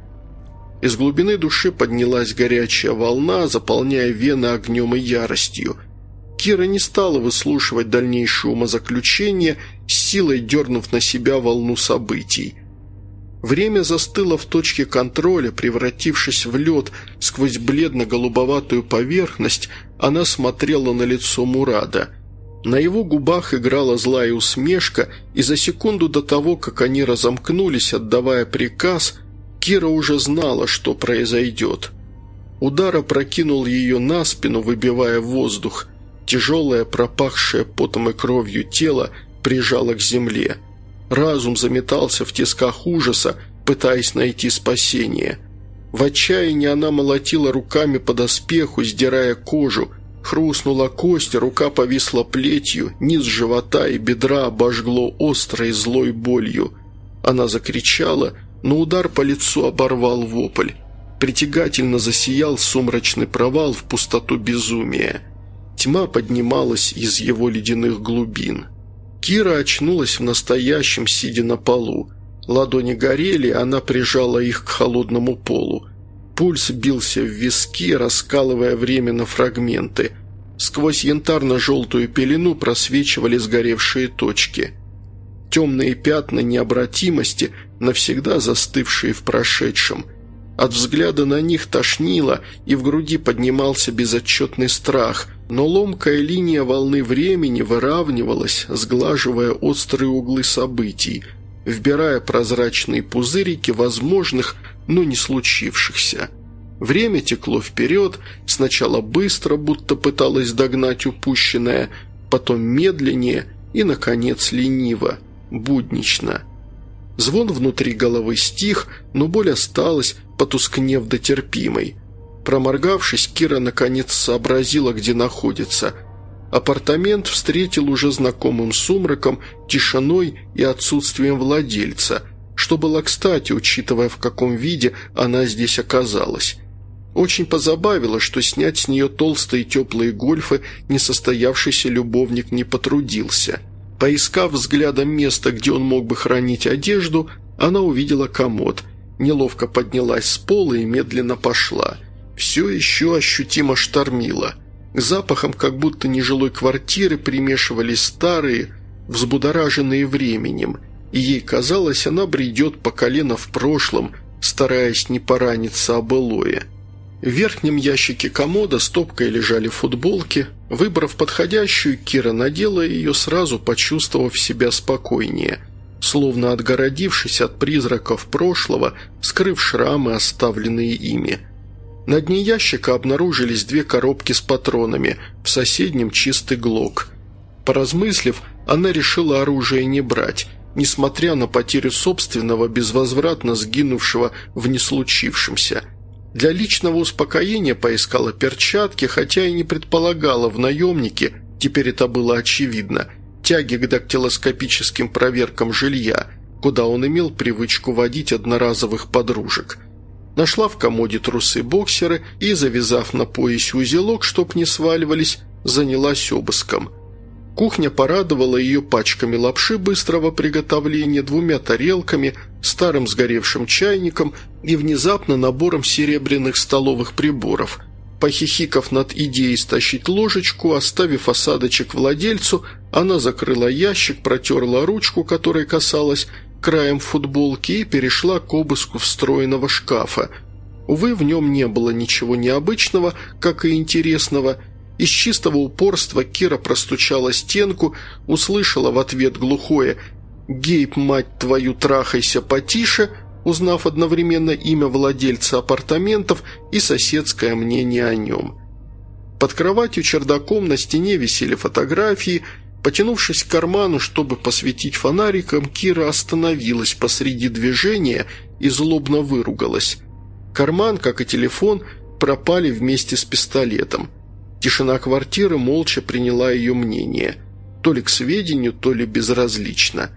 [SPEAKER 1] Из глубины души поднялась горячая волна, заполняя вены огнем и яростью. Кира не стала выслушивать дальнейшее умозаключение, силой дернув на себя волну событий. Время застыло в точке контроля, превратившись в лед. Сквозь бледно-голубоватую поверхность она смотрела на лицо Мурада. На его губах играла злая усмешка, и за секунду до того, как они разомкнулись, отдавая приказ – Кира уже знала, что произойдет. Удар опрокинул ее на спину, выбивая воздух. Тяжелое, пропахшее потом и кровью тело прижало к земле. Разум заметался в тисках ужаса, пытаясь найти спасение. В отчаянии она молотила руками по доспеху, сдирая кожу. Хрустнула кость, рука повисла плетью, низ живота и бедра обожгло острой злой болью. Она закричала – но удар по лицу оборвал вопль. Притягательно засиял сумрачный провал в пустоту безумия. Тьма поднималась из его ледяных глубин. Кира очнулась в настоящем, сидя на полу. Ладони горели, она прижала их к холодному полу. Пульс бился в виски, раскалывая время на фрагменты. Сквозь янтарно-желтую пелену просвечивали сгоревшие точки. Темные пятна необратимости навсегда застывшие в прошедшем. От взгляда на них тошнило, и в груди поднимался безотчетный страх, но ломкая линия волны времени выравнивалась, сглаживая острые углы событий, вбирая прозрачные пузырики возможных, но не случившихся. Время текло вперед, сначала быстро, будто пыталось догнать упущенное, потом медленнее и, наконец, лениво, буднично – Звон внутри головы стих, но боль осталась, потускнев до терпимой. Проморгавшись, Кира наконец сообразила, где находится. Апартамент встретил уже знакомым сумраком, тишиной и отсутствием владельца, что было кстати, учитывая, в каком виде она здесь оказалась. Очень позабавило, что снять с нее толстые теплые гольфы несостоявшийся любовник не потрудился. Поискав взглядом место, где он мог бы хранить одежду, она увидела комод, неловко поднялась с пола и медленно пошла. Все еще ощутимо штормило. К запахам как будто нежилой квартиры примешивались старые, взбудораженные временем, и ей казалось, она бредет по колено в прошлом, стараясь не пораниться о былое. В верхнем ящике комода стопкой лежали футболки. Выбрав подходящую, Кира надела ее, сразу почувствовав себя спокойнее, словно отгородившись от призраков прошлого, скрыв шрамы, оставленные ими. На дне ящика обнаружились две коробки с патронами, в соседнем чистый глок. Поразмыслив, она решила оружие не брать, несмотря на потерю собственного, безвозвратно сгинувшего в неслучившемся – для личного успокоения поискала перчатки, хотя и не предполагала в наемнике, теперь это было очевидно, тяги к дактилоскопическим проверкам жилья, куда он имел привычку водить одноразовых подружек. Нашла в комоде трусы-боксеры и, завязав на поясе узелок, чтоб не сваливались, занялась обыском. Кухня порадовала ее пачками лапши быстрого приготовления, двумя тарелками, старым сгоревшим чайником и внезапно набором серебряных столовых приборов. Похихиков над идеей стащить ложечку, оставив осадочек владельцу, она закрыла ящик, протерла ручку, которой касалась, краем футболки и перешла к обыску встроенного шкафа. Увы, в нем не было ничего необычного, как и интересного – из чистого упорства Кира простучала стенку, услышала в ответ глухое «Гейб, мать твою, трахайся потише», узнав одновременно имя владельца апартаментов и соседское мнение о нем. Под кроватью чердаком на стене висели фотографии. Потянувшись к карману, чтобы посветить фонариком, Кира остановилась посреди движения и злобно выругалась. Карман, как и телефон, пропали вместе с пистолетом. Тишина квартиры молча приняла ее мнение, то ли к сведению, то ли безразлично.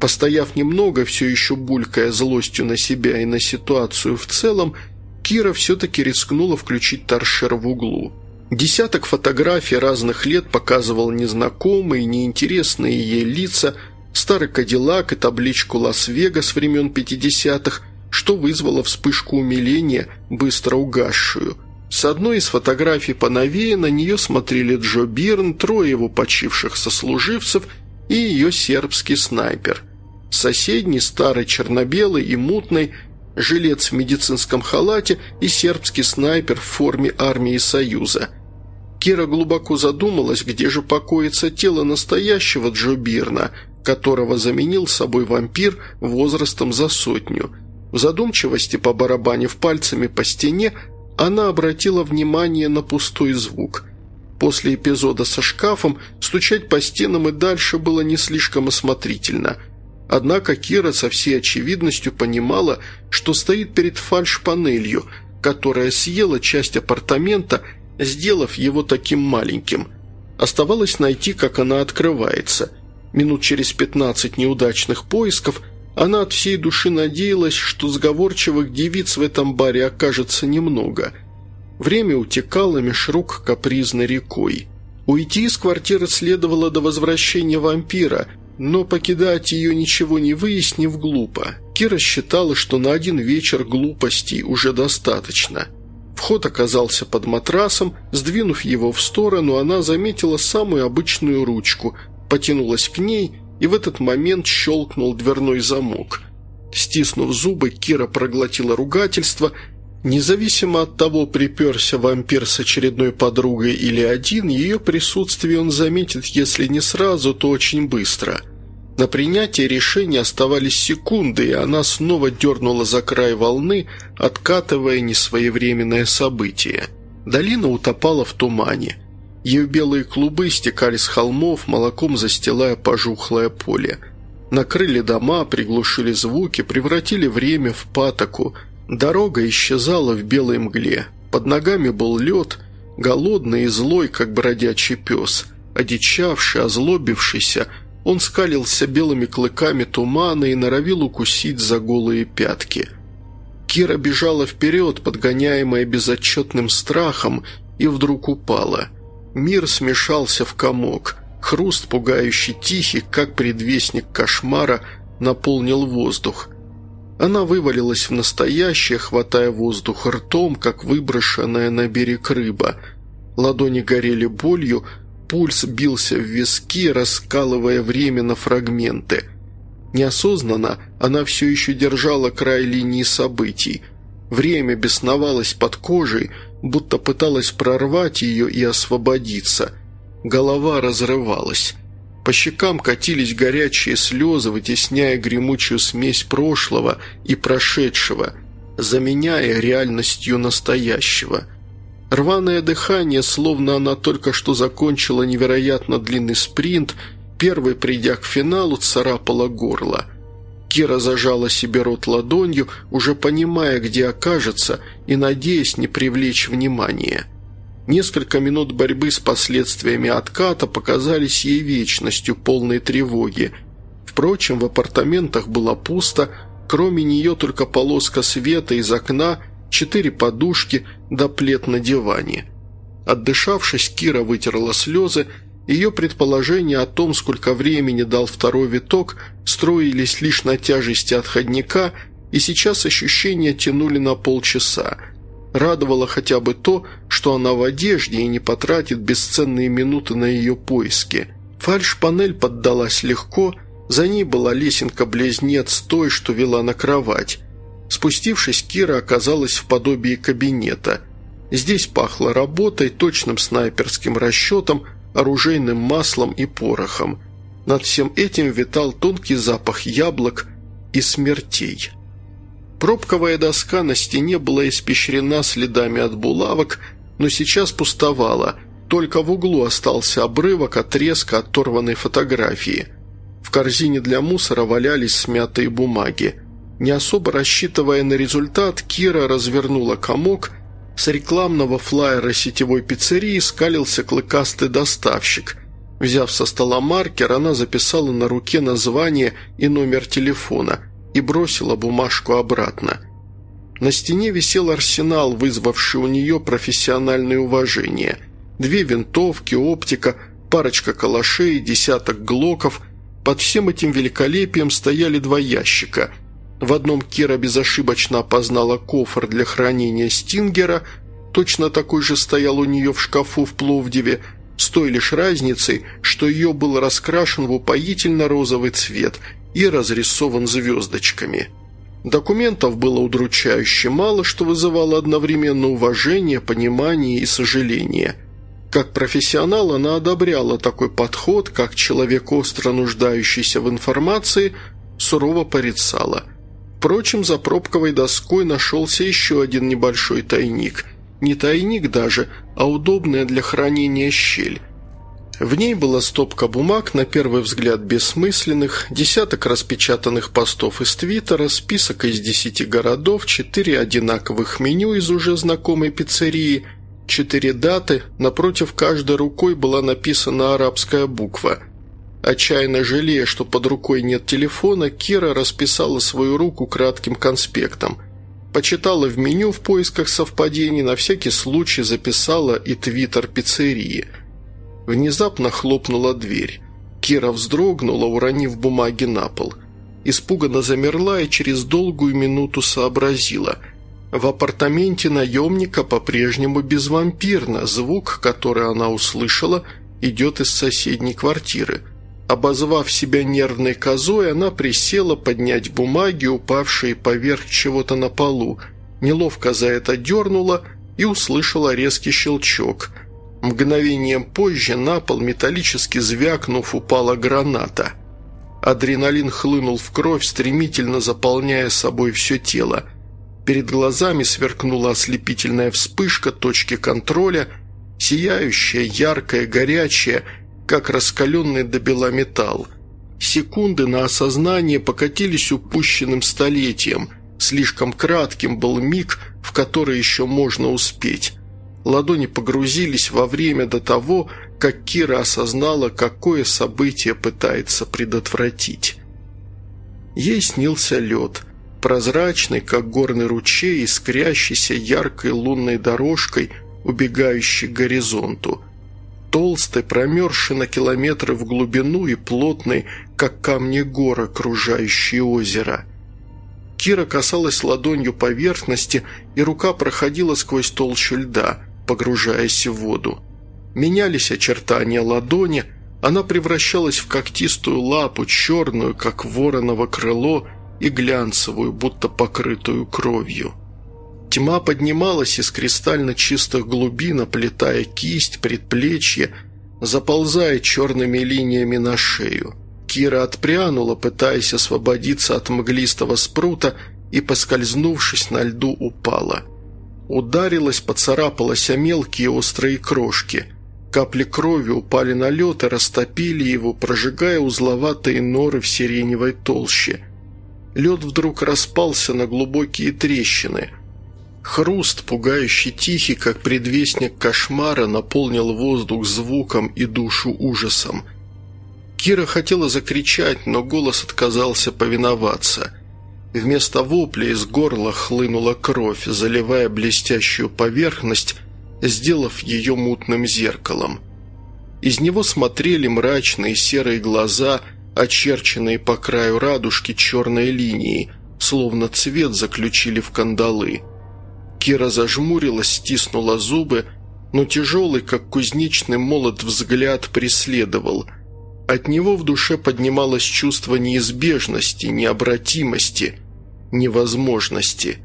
[SPEAKER 1] Постояв немного, все еще булькая злостью на себя и на ситуацию в целом, Кира все-таки рискнула включить торшер в углу. Десяток фотографий разных лет показывал незнакомые, неинтересные ей лица, старый Кадиллак и табличку «Лас-Вегас» времен 50-х, что вызвало вспышку умиления, быстро угасшую – с одной из фотографий поновее на нее смотрели Джо Бирн, трое его почивших сослуживцев и ее сербский снайпер. Соседний, старый черно-белый и мутный, жилец в медицинском халате и сербский снайпер в форме армии Союза. Кира глубоко задумалась, где же покоится тело настоящего Джо Бирна, которого заменил собой вампир возрастом за сотню. В задумчивости, побарабанив пальцами по стене, она обратила внимание на пустой звук. После эпизода со шкафом стучать по стенам и дальше было не слишком осмотрительно. Однако Кира со всей очевидностью понимала, что стоит перед фальш-панелью, которая съела часть апартамента, сделав его таким маленьким. Оставалось найти, как она открывается. Минут через пятнадцать неудачных поисков – она от всей души надеялась, что сговорчивых девиц в этом баре окажется немного. Время утекало меж рук капризной рекой. Уйти из квартиры следовало до возвращения вампира, но покидать ее ничего не выяснив глупо. Кира считала, что на один вечер глупостей уже достаточно. Вход оказался под матрасом, сдвинув его в сторону, она заметила самую обычную ручку, потянулась к ней – и в этот момент щелкнул дверной замок. Стиснув зубы, Кира проглотила ругательство. Независимо от того, приперся вампир с очередной подругой или один, ее присутствие он заметит, если не сразу, то очень быстро. На принятие решения оставались секунды, и она снова дернула за край волны, откатывая несвоевременное событие. Долина утопала в тумане – ее белые клубы стекали с холмов, молоком застилая пожухлое поле. Накрыли дома, приглушили звуки, превратили время в патоку. Дорога исчезала в белой мгле. Под ногами был лед, голодный и злой, как бродячий пес, одичавший, озлобившийся, Он скалился белыми клыками тумана и норовил укусить за голые пятки. Кира бежала вперед, подгоняемая безотчетным страхом, и вдруг упала. Мир смешался в комок. Хруст, пугающий тихий, как предвестник кошмара, наполнил воздух. Она вывалилась в настоящее, хватая воздух ртом, как выброшенная на берег рыба. Ладони горели болью, Пульс бился в виски, раскалывая время на фрагменты. Неосознанно она все еще держала край линии событий. Время бесновалось под кожей, будто пыталась прорвать ее и освободиться. Голова разрывалась. По щекам катились горячие слезы, вытесняя гремучую смесь прошлого и прошедшего, заменяя реальностью настоящего – Рваное дыхание, словно она только что закончила невероятно длинный спринт, первой придя к финалу, царапала горло. Кира зажала себе рот ладонью, уже понимая, где окажется, и надеясь не привлечь внимания. Несколько минут борьбы с последствиями отката показались ей вечностью полной тревоги. Впрочем, в апартаментах было пусто, кроме нее только полоска света из окна – четыре подушки да плед на диване. Отдышавшись, Кира вытерла слезы, ее предположения о том, сколько времени дал второй виток, строились лишь на тяжести отходника, и сейчас ощущения тянули на полчаса. Радовало хотя бы то, что она в одежде и не потратит бесценные минуты на ее поиски. Фальш-панель поддалась легко, за ней была лесенка-близнец той, что вела на кровать. Спустившись, Кира оказалась в подобии кабинета. Здесь пахло работой, точным снайперским расчетом, оружейным маслом и порохом. Над всем этим витал тонкий запах яблок и смертей. Пробковая доска на стене была испещрена следами от булавок, но сейчас пустовала, только в углу остался обрывок отрезка оторванной фотографии. В корзине для мусора валялись смятые бумаги. Не особо рассчитывая на результат, Кира развернула комок. С рекламного флайера сетевой пиццерии скалился клыкастый доставщик. Взяв со стола маркер, она записала на руке название и номер телефона и бросила бумажку обратно. На стене висел арсенал, вызвавший у нее профессиональное уважение. Две винтовки, оптика, парочка калашей, десяток глоков. Под всем этим великолепием стояли два ящика – в одном Кира безошибочно опознала кофр для хранения Стингера, точно такой же стоял у нее в шкафу в Пловдиве, с той лишь разницей, что ее был раскрашен в упоительно-розовый цвет и разрисован звездочками. Документов было удручающе мало, что вызывало одновременно уважение, понимание и сожаление. Как профессионал она одобряла такой подход, как человек, остро нуждающийся в информации, сурово порицала – Впрочем, за пробковой доской нашелся еще один небольшой тайник. Не тайник даже, а удобная для хранения щель. В ней была стопка бумаг, на первый взгляд бессмысленных, десяток распечатанных постов из Твиттера, список из десяти городов, четыре одинаковых меню из уже знакомой пиццерии, четыре даты, напротив каждой рукой была написана арабская буква – Отчаянно жалея, что под рукой нет телефона, Кира расписала свою руку кратким конспектом. Почитала в меню в поисках совпадений, на всякий случай записала и твиттер пиццерии. Внезапно хлопнула дверь. Кира вздрогнула, уронив бумаги на пол. Испуганно замерла и через долгую минуту сообразила. В апартаменте наемника по-прежнему безвампирно, звук, который она услышала, идет из соседней квартиры – Обозвав себя нервной козой, она присела поднять бумаги, упавшие поверх чего-то на полу, неловко за это дернула и услышала резкий щелчок. Мгновением позже на пол, металлически звякнув, упала граната. Адреналин хлынул в кровь, стремительно заполняя собой все тело. Перед глазами сверкнула ослепительная вспышка точки контроля, сияющая, яркая, горячая – как раскаленный до бела металл. Секунды на осознание покатились упущенным столетием. Слишком кратким был миг, в который еще можно успеть. Ладони погрузились во время до того, как Кира осознала, какое событие пытается предотвратить. Ей снился лед, прозрачный, как горный ручей, искрящийся яркой лунной дорожкой, убегающий к горизонту. Толстый, промерзший на километры в глубину и плотный, как камни горы, окружающие озеро. Кира касалась ладонью поверхности, и рука проходила сквозь толщу льда, погружаясь в воду. Менялись очертания ладони, она превращалась в когтистую лапу, черную, как вороново крыло, и глянцевую, будто покрытую кровью. Тьма поднималась из кристально чистых глубин, оплетая кисть, предплечье, заползая черными линиями на шею. Кира отпрянула, пытаясь освободиться от мглистого спрута, и, поскользнувшись на льду, упала. Ударилась, поцарапалась о мелкие острые крошки. Капли крови упали на лед и растопили его, прожигая узловатые норы в сиреневой толще. Лед вдруг распался на глубокие трещины. Хруст, пугающий тихий, как предвестник кошмара, наполнил воздух звуком и душу ужасом – Кира хотела закричать, но голос отказался повиноваться. Вместо вопля из горла хлынула кровь, заливая блестящую поверхность, сделав ее мутным зеркалом. Из него смотрели мрачные серые глаза, очерченные по краю радужки черной линии, словно цвет заключили в кандалы. Кира зажмурилась, стиснула зубы, но тяжелый, как кузнечный молот, взгляд преследовал – от него в душе поднималось чувство неизбежности, необратимости, невозможности.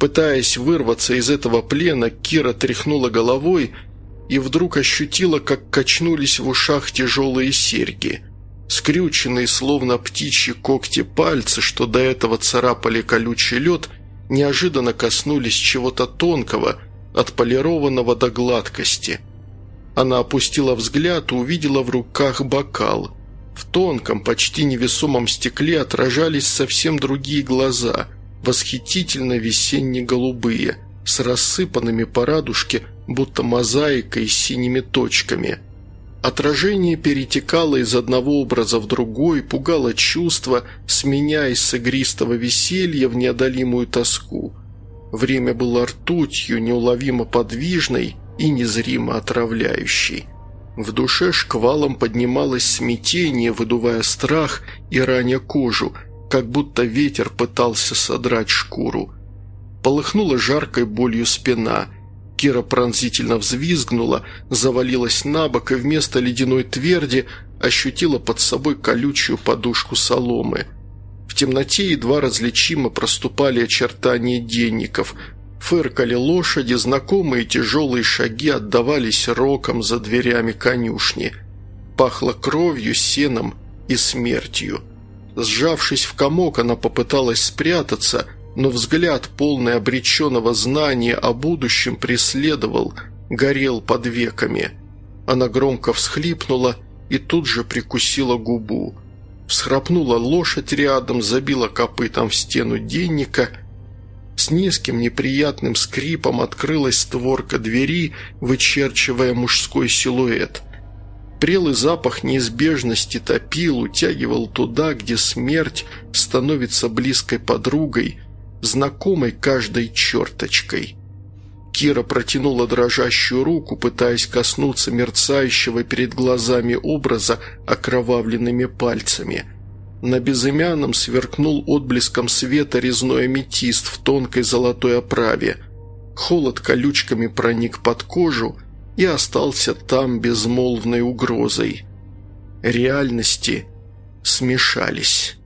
[SPEAKER 1] Пытаясь вырваться из этого плена, Кира тряхнула головой и вдруг ощутила, как качнулись в ушах тяжелые серьги. Скрюченные, словно птичьи когти пальцы, что до этого царапали колючий лед, неожиданно коснулись чего-то тонкого, отполированного до гладкости – она опустила взгляд и увидела в руках бокал. В тонком, почти невесомом стекле отражались совсем другие глаза, восхитительно весенне-голубые, с рассыпанными по радужке, будто мозаикой синими точками. Отражение перетекало из одного образа в другой, пугало чувство, сменяясь с игристого веселья в неодолимую тоску. Время было ртутью, неуловимо подвижной, и незримо отравляющий. В душе шквалом поднималось смятение, выдувая страх и раня кожу, как будто ветер пытался содрать шкуру. Полыхнула жаркой болью спина. Кира пронзительно взвизгнула, завалилась на бок и вместо ледяной тверди ощутила под собой колючую подушку соломы. В темноте едва различимо проступали очертания денников – Фыркали лошади, знакомые тяжелые шаги отдавались роком за дверями конюшни. Пахло кровью, сеном и смертью. Сжавшись в комок, она попыталась спрятаться, но взгляд, полный обреченного знания о будущем, преследовал, горел под веками. Она громко всхлипнула и тут же прикусила губу. Всхрапнула лошадь рядом, забила копытом в стену денника – с низким неприятным скрипом открылась створка двери, вычерчивая мужской силуэт. Прелый запах неизбежности топил, утягивал туда, где смерть становится близкой подругой, знакомой каждой черточкой. Кира протянула дрожащую руку, пытаясь коснуться мерцающего перед глазами образа окровавленными пальцами – на безымянном сверкнул отблеском света резной аметист в тонкой золотой оправе. Холод колючками проник под кожу и остался там безмолвной угрозой. Реальности смешались.